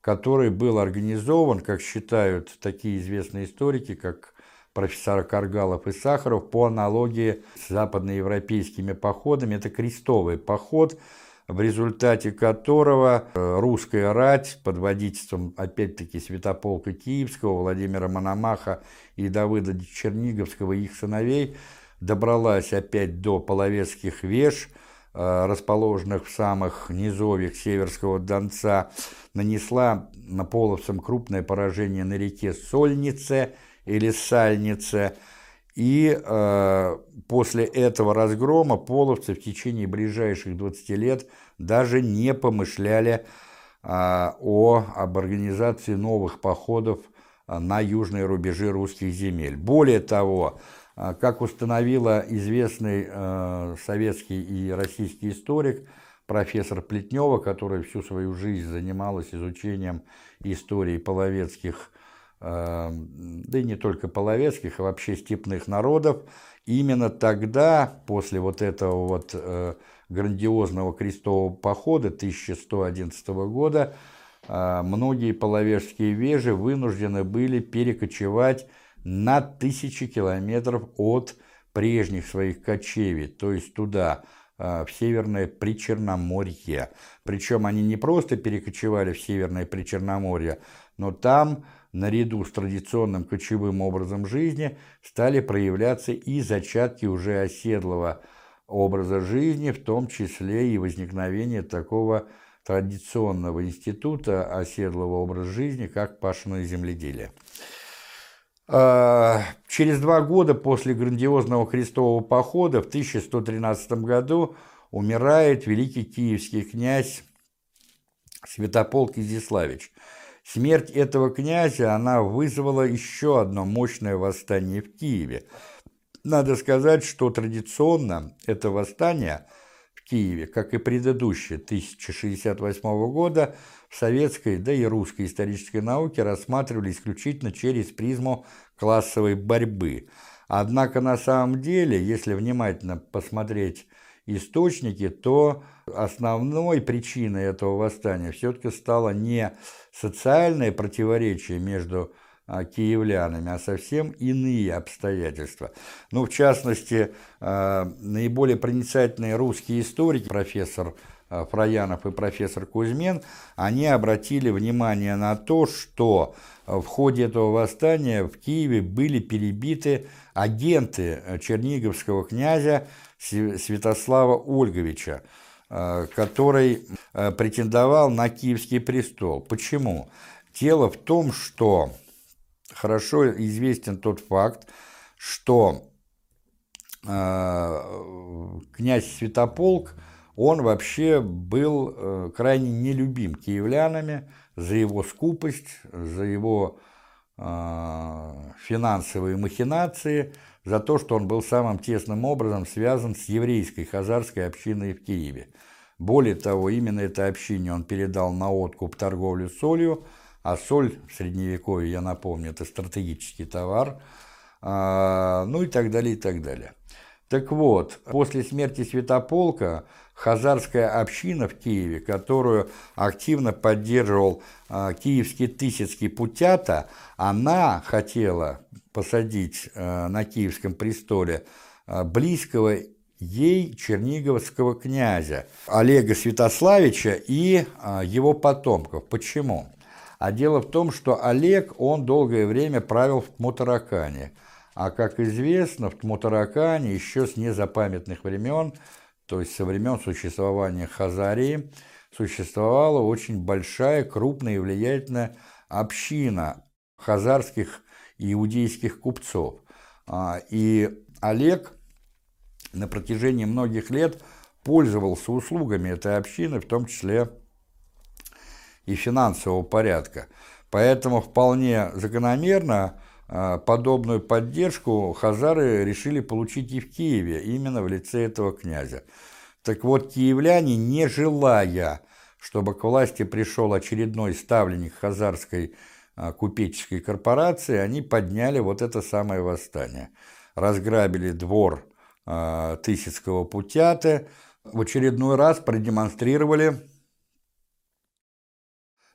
который был организован, как считают такие известные историки, как профессор Каргалов и Сахаров, по аналогии с западноевропейскими походами. Это крестовый поход – в результате которого э, русская рать под водительством, опять-таки, Святополка Киевского, Владимира Мономаха и Давыда Черниговского и их сыновей добралась опять до Половецких веж, э, расположенных в самых низовьях Северского Донца, нанесла на половцам крупное поражение на реке Сольнице или Сальнице, и э, после этого разгрома половцы в течение ближайших 20 лет даже не помышляли э, о, об организации новых походов э, на южные рубежи русских земель. Более того, э, как установила известный э, советский и российский историк, профессор Плетнева, который всю свою жизнь занималась изучением истории половецких да и не только половецких, а вообще степных народов, именно тогда, после вот этого вот э, грандиозного крестового похода 1111 года, э, многие половецкие вежи вынуждены были перекочевать на тысячи километров от прежних своих кочевий, то есть туда, э, в Северное Причерноморье. Причем они не просто перекочевали в Северное Причерноморье, но там наряду с традиционным кочевым образом жизни стали проявляться и зачатки уже оседлого образа жизни, в том числе и возникновение такого традиционного института оседлого образа жизни, как пашенное земледелие. А, через два года после грандиозного крестового похода в 1113 году умирает великий киевский князь Святополк Изяславич – Смерть этого князя, она вызвала еще одно мощное восстание в Киеве. Надо сказать, что традиционно это восстание в Киеве, как и предыдущее 1068 года, в советской, да и русской исторической науке рассматривали исключительно через призму классовой борьбы. Однако на самом деле, если внимательно посмотреть источники, то основной причиной этого восстания все-таки стало не социальное противоречие между а, киевлянами, а совсем иные обстоятельства. Ну, в частности, а, наиболее проницательные русские историки, профессор Фраянов и профессор Кузьмен, они обратили внимание на то, что в ходе этого восстания в Киеве были перебиты агенты черниговского князя Святослава Ольговича, э, который э, претендовал на киевский престол. Почему? Дело в том, что хорошо известен тот факт, что э, князь Святополк, он вообще был крайне нелюбим киевлянами за его скупость, за его финансовые махинации – за то, что он был самым тесным образом связан с еврейской хазарской общиной в Киеве. Более того, именно этой общине он передал на откуп торговлю солью, а соль в Средневековье, я напомню, это стратегический товар, а, ну и так далее, и так далее. Так вот, после смерти Святополка хазарская община в Киеве, которую активно поддерживал э, киевский Тысяцкий Путята, она хотела посадить э, на киевском престоле э, близкого ей черниговского князя Олега Святославича и э, его потомков. Почему? А дело в том, что Олег, он долгое время правил в Тмутаракане, а, как известно, в Тмутаракане еще с незапамятных времен, то есть со времен существования Хазарии, существовала очень большая, крупная и влиятельная община хазарских иудейских купцов. А, и Олег на протяжении многих лет пользовался услугами этой общины, в том числе и финансового порядка. Поэтому вполне закономерно подобную поддержку хазары решили получить и в Киеве, именно в лице этого князя. Так вот, киевляне, не желая, чтобы к власти пришел очередной ставленник хазарской а, купеческой корпорации, они подняли вот это самое восстание. Разграбили двор э, Тысяцкого путяты, в очередной раз продемонстрировали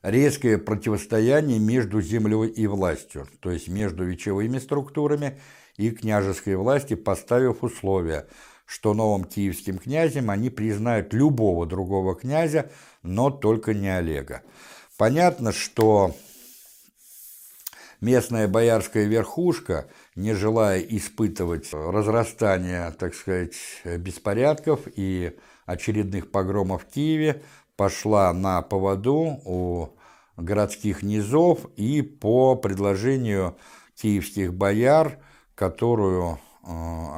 резкое противостояние между землей и властью, то есть между вечевыми структурами и княжеской власти, поставив условия, что новым киевским князем они признают любого другого князя, но только не Олега. Понятно, что местная боярская верхушка, не желая испытывать разрастание, так сказать, беспорядков и очередных погромов в Киеве, пошла на поводу у городских низов и по предложению киевских бояр, которую э,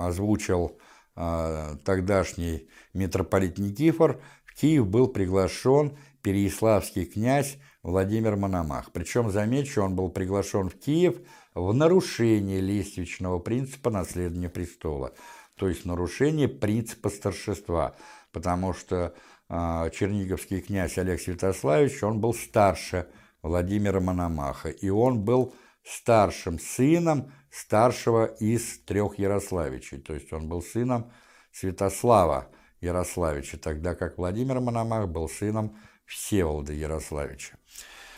озвучил э, тогдашний митрополит Никифор, в Киев был приглашен переяславский князь Владимир Мономах. Причем, замечу, он был приглашен в Киев в нарушение лестничного принципа наследования престола, то есть нарушение принципа старшества, потому что черниговский князь Олег Святославич, он был старше Владимира Мономаха, и он был старшим сыном старшего из трех Ярославичей, то есть он был сыном Святослава Ярославича, тогда как Владимир Мономах был сыном Всеволода Ярославича.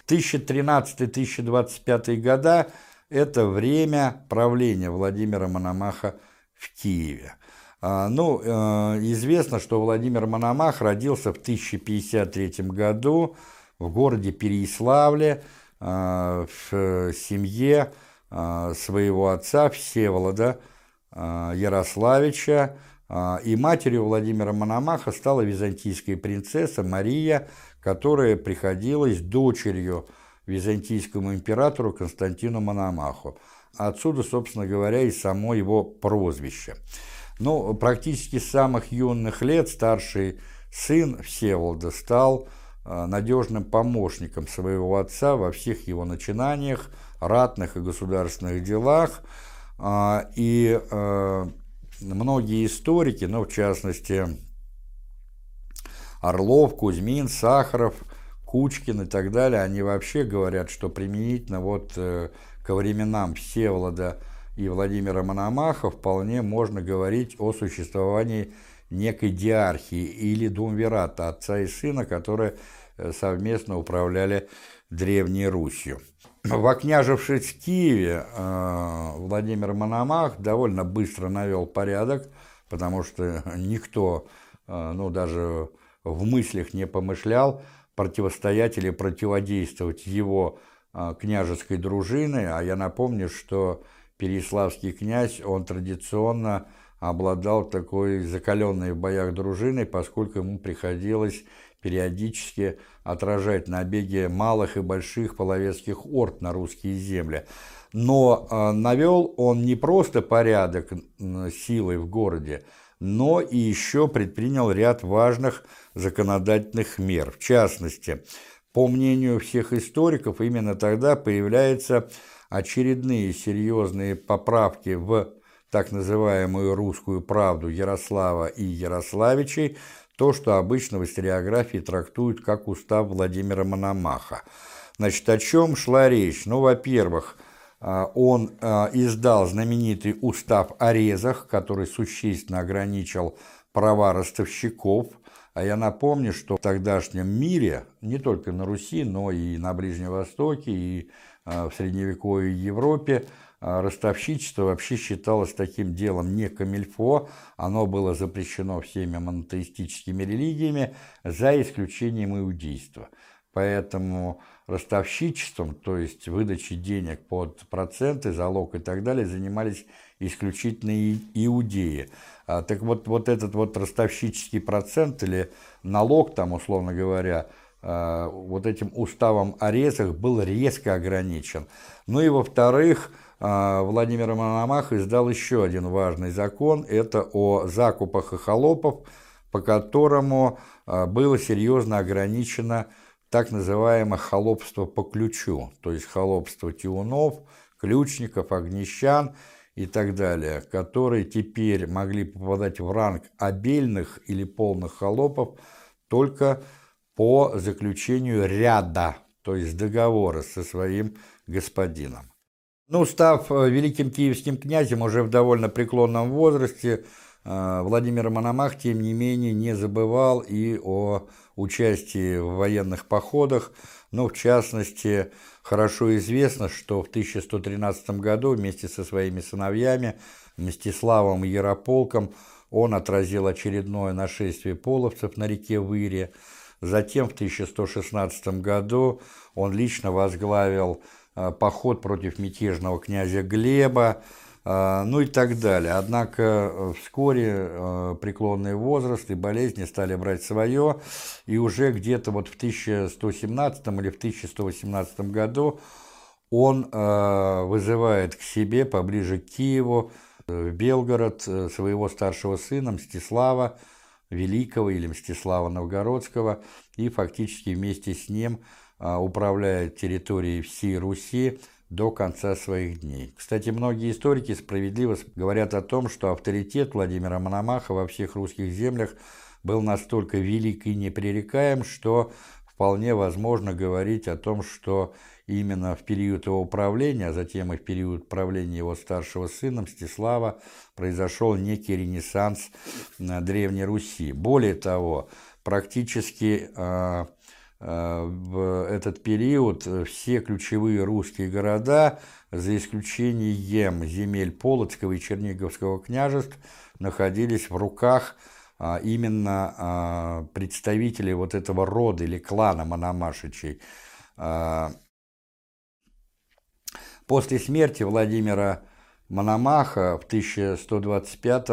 1013-1025 года – это время правления Владимира Мономаха в Киеве. А, ну, э, известно, что Владимир Мономах родился в 1053 году в городе Переяславле э, в семье э, своего отца Всеволода Ярославича, и матерью Владимира Мономаха стала византийская принцесса Мария, которая приходилась дочерью византийскому императору Константину Мономаху. Отсюда, собственно говоря, и само его прозвище – ну, практически с самых юных лет старший сын Всеволода стал э, надежным помощником своего отца во всех его начинаниях, ратных и государственных делах. А, и э, многие историки, ну, в частности, Орлов, Кузьмин, Сахаров, Кучкин и так далее, они вообще говорят, что применительно вот э, ко временам Всеволода – и Владимира Мономаха вполне можно говорить о существовании некой диархии или думвирата, отца и сына, которые э, совместно управляли Древней Русью. Вокняжившись в Киеве, э, Владимир Мономах довольно быстро навел порядок, потому что никто, э, ну, даже в мыслях не помышлял противостоять или противодействовать его княжеской дружины, а я напомню, что Переяславский князь, он традиционно обладал такой закаленной в боях дружиной, поскольку ему приходилось периодически отражать набеги малых и больших половецких орд на русские земли. Но э, навел он не просто порядок силой в городе, но и еще предпринял ряд важных законодательных мер. В частности, по мнению всех историков, именно тогда появляется очередные серьезные поправки в так называемую русскую правду Ярослава и Ярославичей, то, что обычно в историографии трактуют как устав Владимира Мономаха. Значит, о чем шла речь? Ну, во-первых, а, он а, издал знаменитый устав о резах, который существенно ограничил права ростовщиков, а я напомню, что в тогдашнем мире, не только на Руси, но и на Ближнем Востоке, и в средневековой Европе а, ростовщичество вообще считалось таким делом не камильфо, оно было запрещено всеми монотеистическими религиями, за исключением иудейства. Поэтому ростовщичеством, то есть выдачей денег под проценты, залог и так далее, занимались исключительно иудеи. А, так вот, вот этот вот ростовщический процент или налог, там, условно говоря, Э, вот этим уставом о резах был резко ограничен. Ну и во-вторых, э, Владимир Мономах издал еще один важный закон, это о закупах и холопов по которому было серьезно ограничено так называемое холопство по ключу, то есть холопство тиунов, ключников, огнещан и так далее, которые теперь могли попадать в ранг обельных или полных холопов только по заключению ряда, то есть договора со своим господином. Ну, став э, великим киевским князем уже в довольно преклонном возрасте, э, Владимир Мономах, тем не менее, не забывал и о участии в военных походах, но, в частности, хорошо известно, что в 1113 году вместе со своими сыновьями Мстиславом и Ярополком он отразил очередное нашествие половцев на реке Выре. Затем в 1116 году он лично возглавил Э, поход против мятежного князя Глеба, э, ну и так далее. Однако э, вскоре преклонный возраст и болезни стали брать свое, и уже где-то вот в 1117 или в 1118 году он вызывает к себе поближе к Киеву, в Белгород, своего старшего сына Мстислава Великого или Мстислава Новгородского, и фактически вместе с ним – а, управляет территорией всей Руси до конца своих дней. Кстати, многие историки справедливо говорят о том, что авторитет Владимира Мономаха во всех русских землях был настолько велик и непререкаем, что вполне возможно говорить о том, что именно в период его управления, а затем и в период правления его старшего сына Мстислава произошел некий ренессанс Древней Руси. Более того, практически а, Э, в этот период все ключевые русские города, за исключением земель Полоцкого и Черниговского княжеств, находились в руках а, именно а, представителей вот этого рода или клана Мономашичей. После смерти Владимира Мономаха в 1125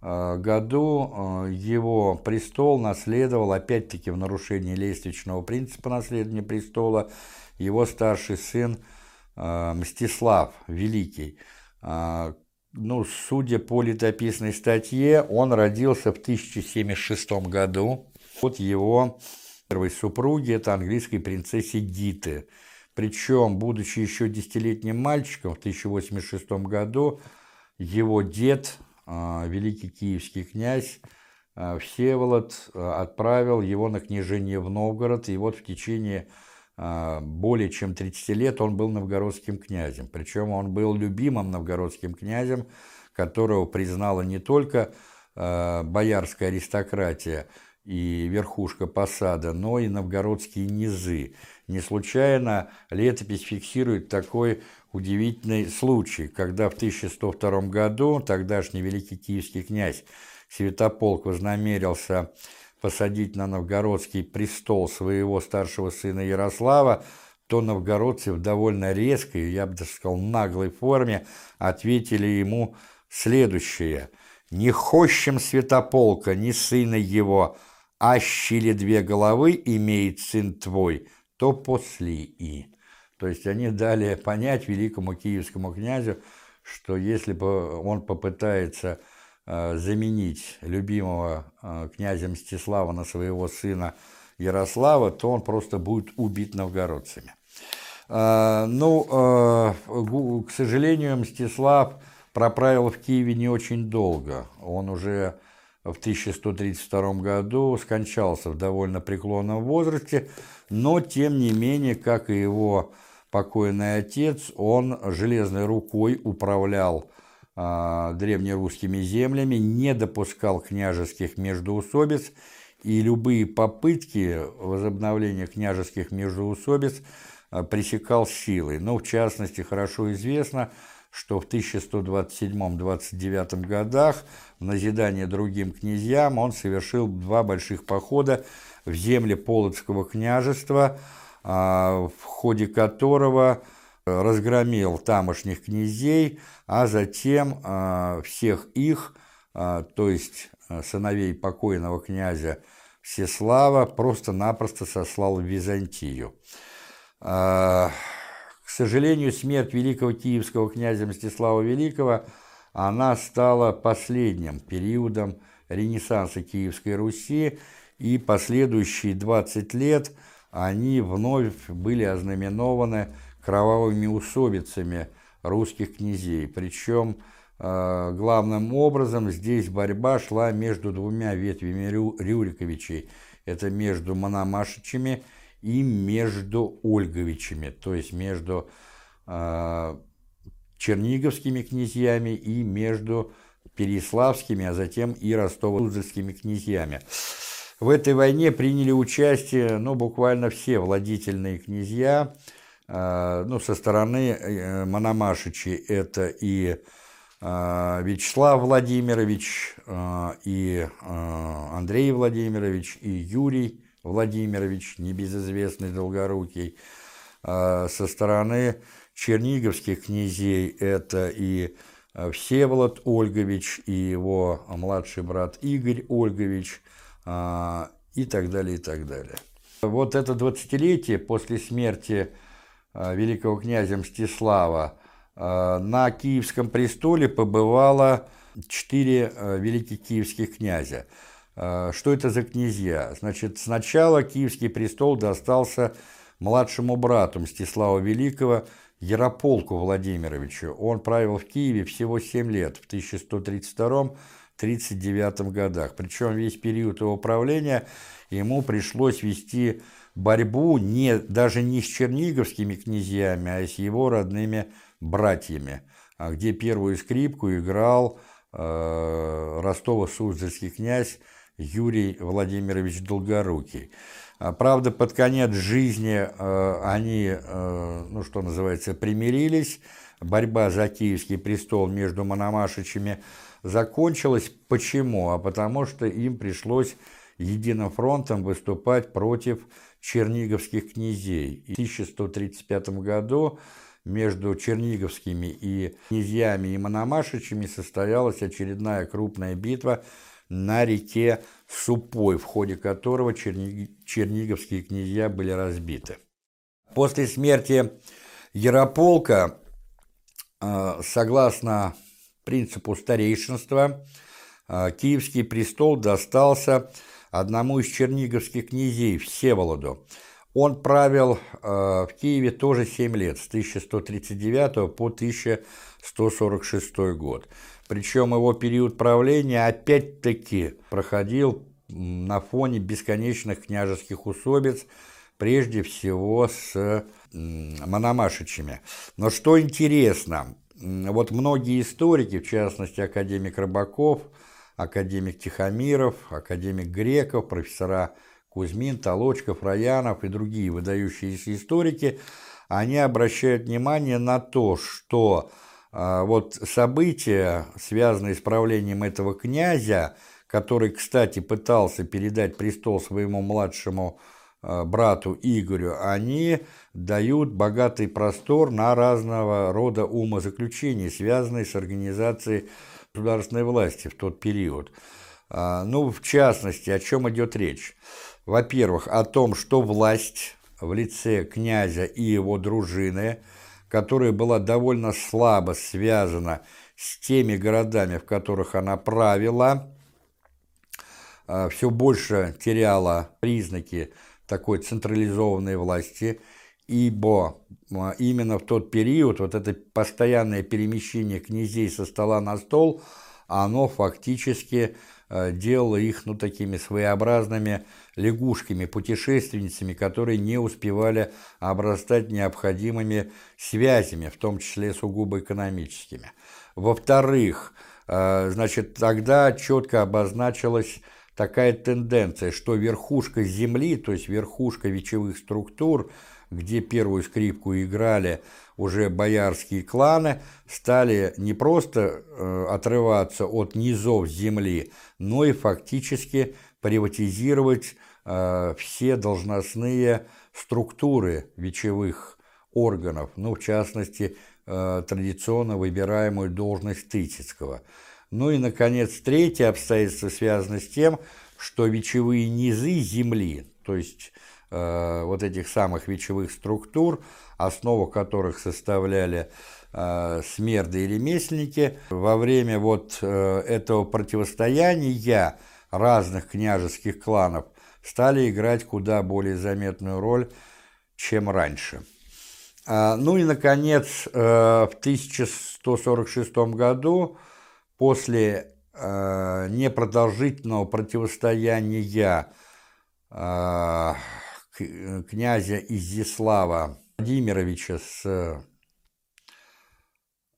Э, году э, его престол наследовал, опять-таки в нарушении лестничного принципа наследования престола, его старший сын э, Мстислав Великий. Ну, судя по летописной статье, он родился в 1076 году от его первой супруги, это английской принцессе Диты. Причем, будучи еще десятилетним мальчиком, в 1086 году его дед а, великий киевский князь а, Всеволод а, отправил его на княжение в Новгород, и вот в течение более чем 30 лет он был новгородским князем. Причем он был любимым новгородским князем, которого признала не только боярская аристократия и верхушка посада, но и новгородские низы. Не случайно летопись фиксирует такой удивительный случай, когда в 1102 году тогдашний великий киевский князь Святополк вознамерился посадить на новгородский престол своего старшего сына Ярослава, то новгородцы в довольно резкой, я бы даже сказал, наглой форме ответили ему следующее. «Не хощем святополка, ни сына его, ащили две головы имеет сын твой, то после и». То есть они дали понять великому киевскому князю, что если бы он попытается э, заменить любимого э, князя Мстислава на своего сына Ярослава, то он просто будет убит новгородцами. Э, ну, к сожалению, Мстислав проправил в Киеве не очень долго. Он уже в 1132 году скончался в довольно преклонном возрасте, но, тем не менее, как и его покойный отец, он железной рукой управлял э, древнерусскими землями, не допускал княжеских междоусобиц, и любые попытки возобновления княжеских междоусобиц э, пресекал силой. Но, в частности, хорошо известно, что в 1127-29 годах в назидание другим князьям он совершил два больших похода в земли Полоцкого княжества – а, в ходе которого разгромил тамошних князей, а затем а, всех их, а, то есть сыновей покойного князя Всеслава, просто-напросто сослал в Византию. К сожалению, смерть великого киевского князя Мстислава Великого, она стала последним периодом ренессанса Киевской Руси, и последующие 20 лет они вновь были ознаменованы кровавыми усобицами русских князей. Причем э, главным образом здесь борьба шла между двумя ветвями Рю Рюриковичей. Это между Мономашичами и между Ольговичами, то есть между э, черниговскими князьями и между переславскими, а затем и ростово-суздальскими князьями. В этой войне приняли участие ну, буквально все владительные князья, э, ну, со стороны э, Мономашичи это и э, Вячеслав Владимирович, и Андрей Владимирович, и Юрий Владимирович, небезызвестный Долгорукий. Со стороны черниговских князей это и Всеволод Ольгович, и его младший брат Игорь Ольгович – а, и так далее, и так далее. Вот это 20-летие после смерти а, великого князя Мстислава а, на Киевском престоле побывало четыре великих киевских князя. Что это за князья? Значит, сначала Киевский престол достался младшему брату Мстислава Великого, Ярополку Владимировичу. Он правил в Киеве всего 7 лет, в 1132 1939 годах. Причем весь период его правления ему пришлось вести борьбу не, даже не с черниговскими князьями, а с его родными братьями, а где первую скрипку играл э, Ростово-Суздальский князь Юрий Владимирович Долгорукий. А, правда, под конец жизни э, они, э, ну что называется, примирились. Борьба за киевский престол между Мономашичами – закончилась. Почему? А потому что им пришлось единым фронтом выступать против черниговских князей. И в 1135 году между черниговскими и князьями и мономашичами состоялась очередная крупная битва на реке Супой, в ходе которого черни... черниговские князья были разбиты. После смерти Ярополка, э, согласно принципу старейшинства а, Киевский престол достался одному из черниговских князей, Всеволоду. Он правил а, в Киеве тоже 7 лет, с 1139 по 1146 год. Причем его период правления опять-таки проходил на фоне бесконечных княжеских усобиц, прежде всего с Мономашичами. Но что интересно, вот многие историки, в частности академик Рыбаков, академик Тихомиров, академик Греков, профессора Кузьмин, Толочков, Раянов и другие выдающиеся историки, они обращают внимание на то, что вот события, связанные с правлением этого князя, который, кстати, пытался передать престол своему младшему Э, брату Игорю, они дают богатый простор на разного рода умозаключения, связанные с организацией государственной власти в тот период. А, ну, в частности, о чем идет речь? Во-первых, о том, что власть в лице князя и его дружины, которая была довольно слабо связана с теми городами, в которых она правила, а, все больше теряла признаки такой централизованной власти, ибо а, именно в тот период вот это постоянное перемещение князей со стола на стол, оно фактически а, делало их ну, такими своеобразными лягушками, путешественницами, которые не успевали обрастать необходимыми связями, в том числе сугубо экономическими. Во-вторых, а, значит, тогда четко обозначилась такая тенденция, что верхушка земли, то есть верхушка вечевых структур, где первую скрипку играли уже боярские кланы, стали не просто э, отрываться от низов земли, но и фактически приватизировать э, все должностные структуры вечевых органов, ну, в частности, э, традиционно выбираемую должность Тысяцкого – ну и, наконец, третье обстоятельство связано с тем, что вечевые низы Земли, то есть э, вот этих самых вечевых структур, основу которых составляли э, смерды и ремесленники. Во время вот э, этого противостояния разных княжеских кланов стали играть куда более заметную роль, чем раньше. А, ну и, наконец, в 1146 году, после непродолжительного противостояния князя Изяслава Владимировича с,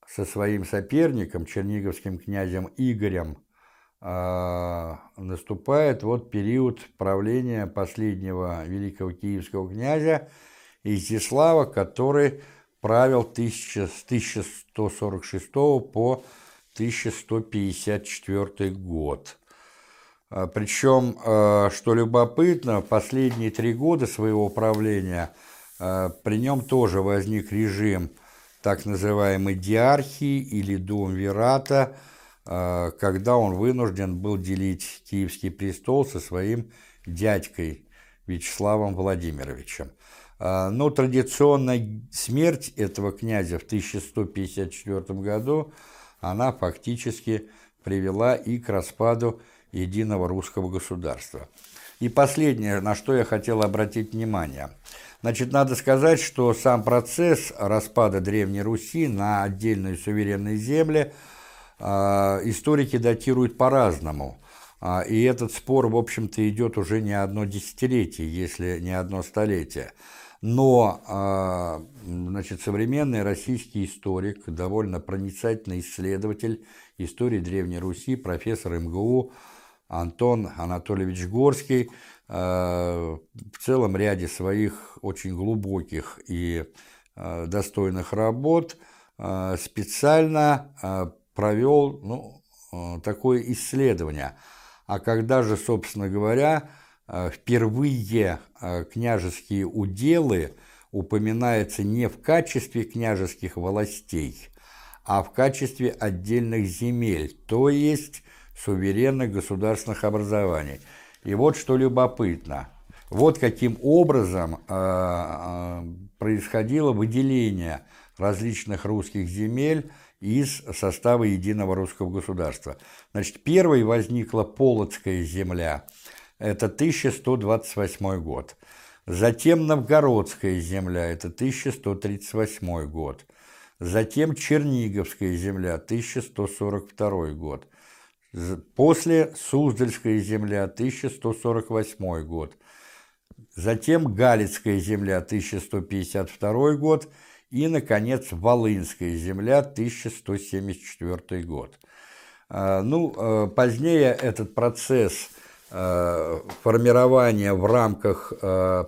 со своим соперником, черниговским князем Игорем, э, наступает вот период правления последнего великого киевского князя Изяслава, который правил 1000, с 1146 по 1154 год. А, Причем, а, что любопытно, последние три года своего правления а, при нем тоже возник режим так называемой диархии или дуумвирата, когда он вынужден был делить Киевский престол со своим дядькой Вячеславом Владимировичем. Но традиционная смерть этого князя в 1154 году, она фактически привела и к распаду единого русского государства. И последнее, на что я хотел обратить внимание. Значит, надо сказать, что сам процесс распада Древней Руси на отдельные суверенные земли э, историки датируют по-разному. Э, и этот спор, в общем-то, идет уже не одно десятилетие, если не одно столетие. Но э, значит, современный российский историк, довольно проницательный исследователь истории Древней Руси, профессор МГУ Антон Анатольевич Горский э, в целом ряде своих очень глубоких и э, достойных работ э, специально провел ну, такое исследование. А когда же, собственно говоря, впервые княжеские уделы упоминаются не в качестве княжеских властей, а в качестве отдельных земель, то есть суверенных государственных образований. И вот что любопытно. Вот каким образом э, происходило выделение различных русских земель из состава единого русского государства. Значит, первой возникла Полоцкая земля, это 1128 год. Затем Новгородская земля, это 1138 год. Затем Черниговская земля, 1142 год. После Суздальская земля, 1148 год. Затем Галицкая земля, 1152 год. И, наконец, Волынская земля, 1174 год. А, ну, а, позднее этот процесс а, формирования в рамках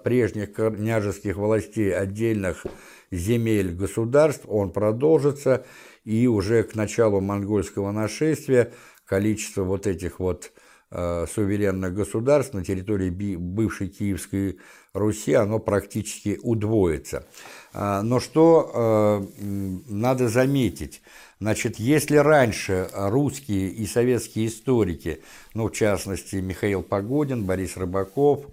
прежних княжеских властей отдельных земель государств, он продолжится, и уже к началу монгольского нашествия – количество вот этих вот э, суверенных государств на территории бывшей Киевской Руси, оно практически удвоится. А, но что э, надо заметить, значит, если раньше русские и советские историки, ну, в частности, Михаил Погодин, Борис Рыбаков,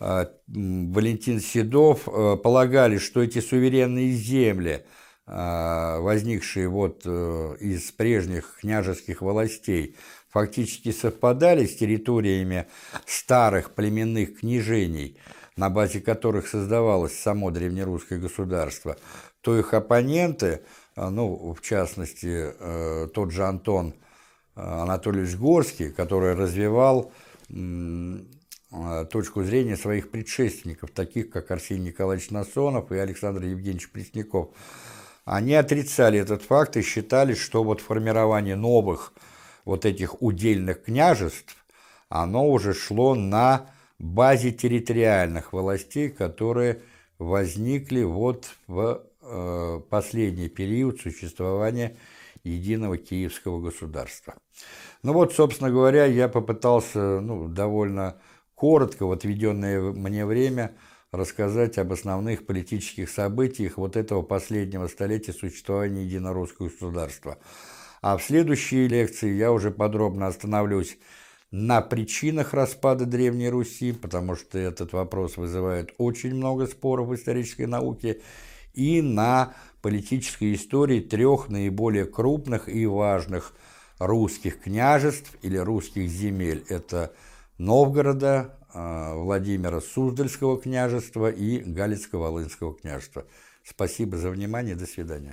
э, Валентин Седов, полагали, что эти суверенные земли – возникшие вот э, из прежних княжеских властей, фактически совпадали с территориями старых племенных княжений, на базе которых создавалось само древнерусское государство, то их оппоненты, а, ну, в частности, э, тот же Антон э, Анатольевич Горский, который развивал точку зрения своих предшественников, таких как Арсений Николаевич Насонов и Александр Евгеньевич Пресняков, они отрицали этот факт и считали, что вот формирование новых вот этих удельных княжеств, оно уже шло на базе территориальных властей, которые возникли вот в э, последний период существования единого киевского государства. Ну вот, собственно говоря, я попытался ну, довольно коротко в отведенное мне время – рассказать об основных политических событиях вот этого последнего столетия существования единорусского государства. А в следующей лекции я уже подробно остановлюсь на причинах распада Древней Руси, потому что этот вопрос вызывает очень много споров в исторической науке, и на политической истории трех наиболее крупных и важных русских княжеств или русских земель. Это Новгорода, Владимира Суздальского княжества и Галицко-Волынского княжества. Спасибо за внимание, до свидания.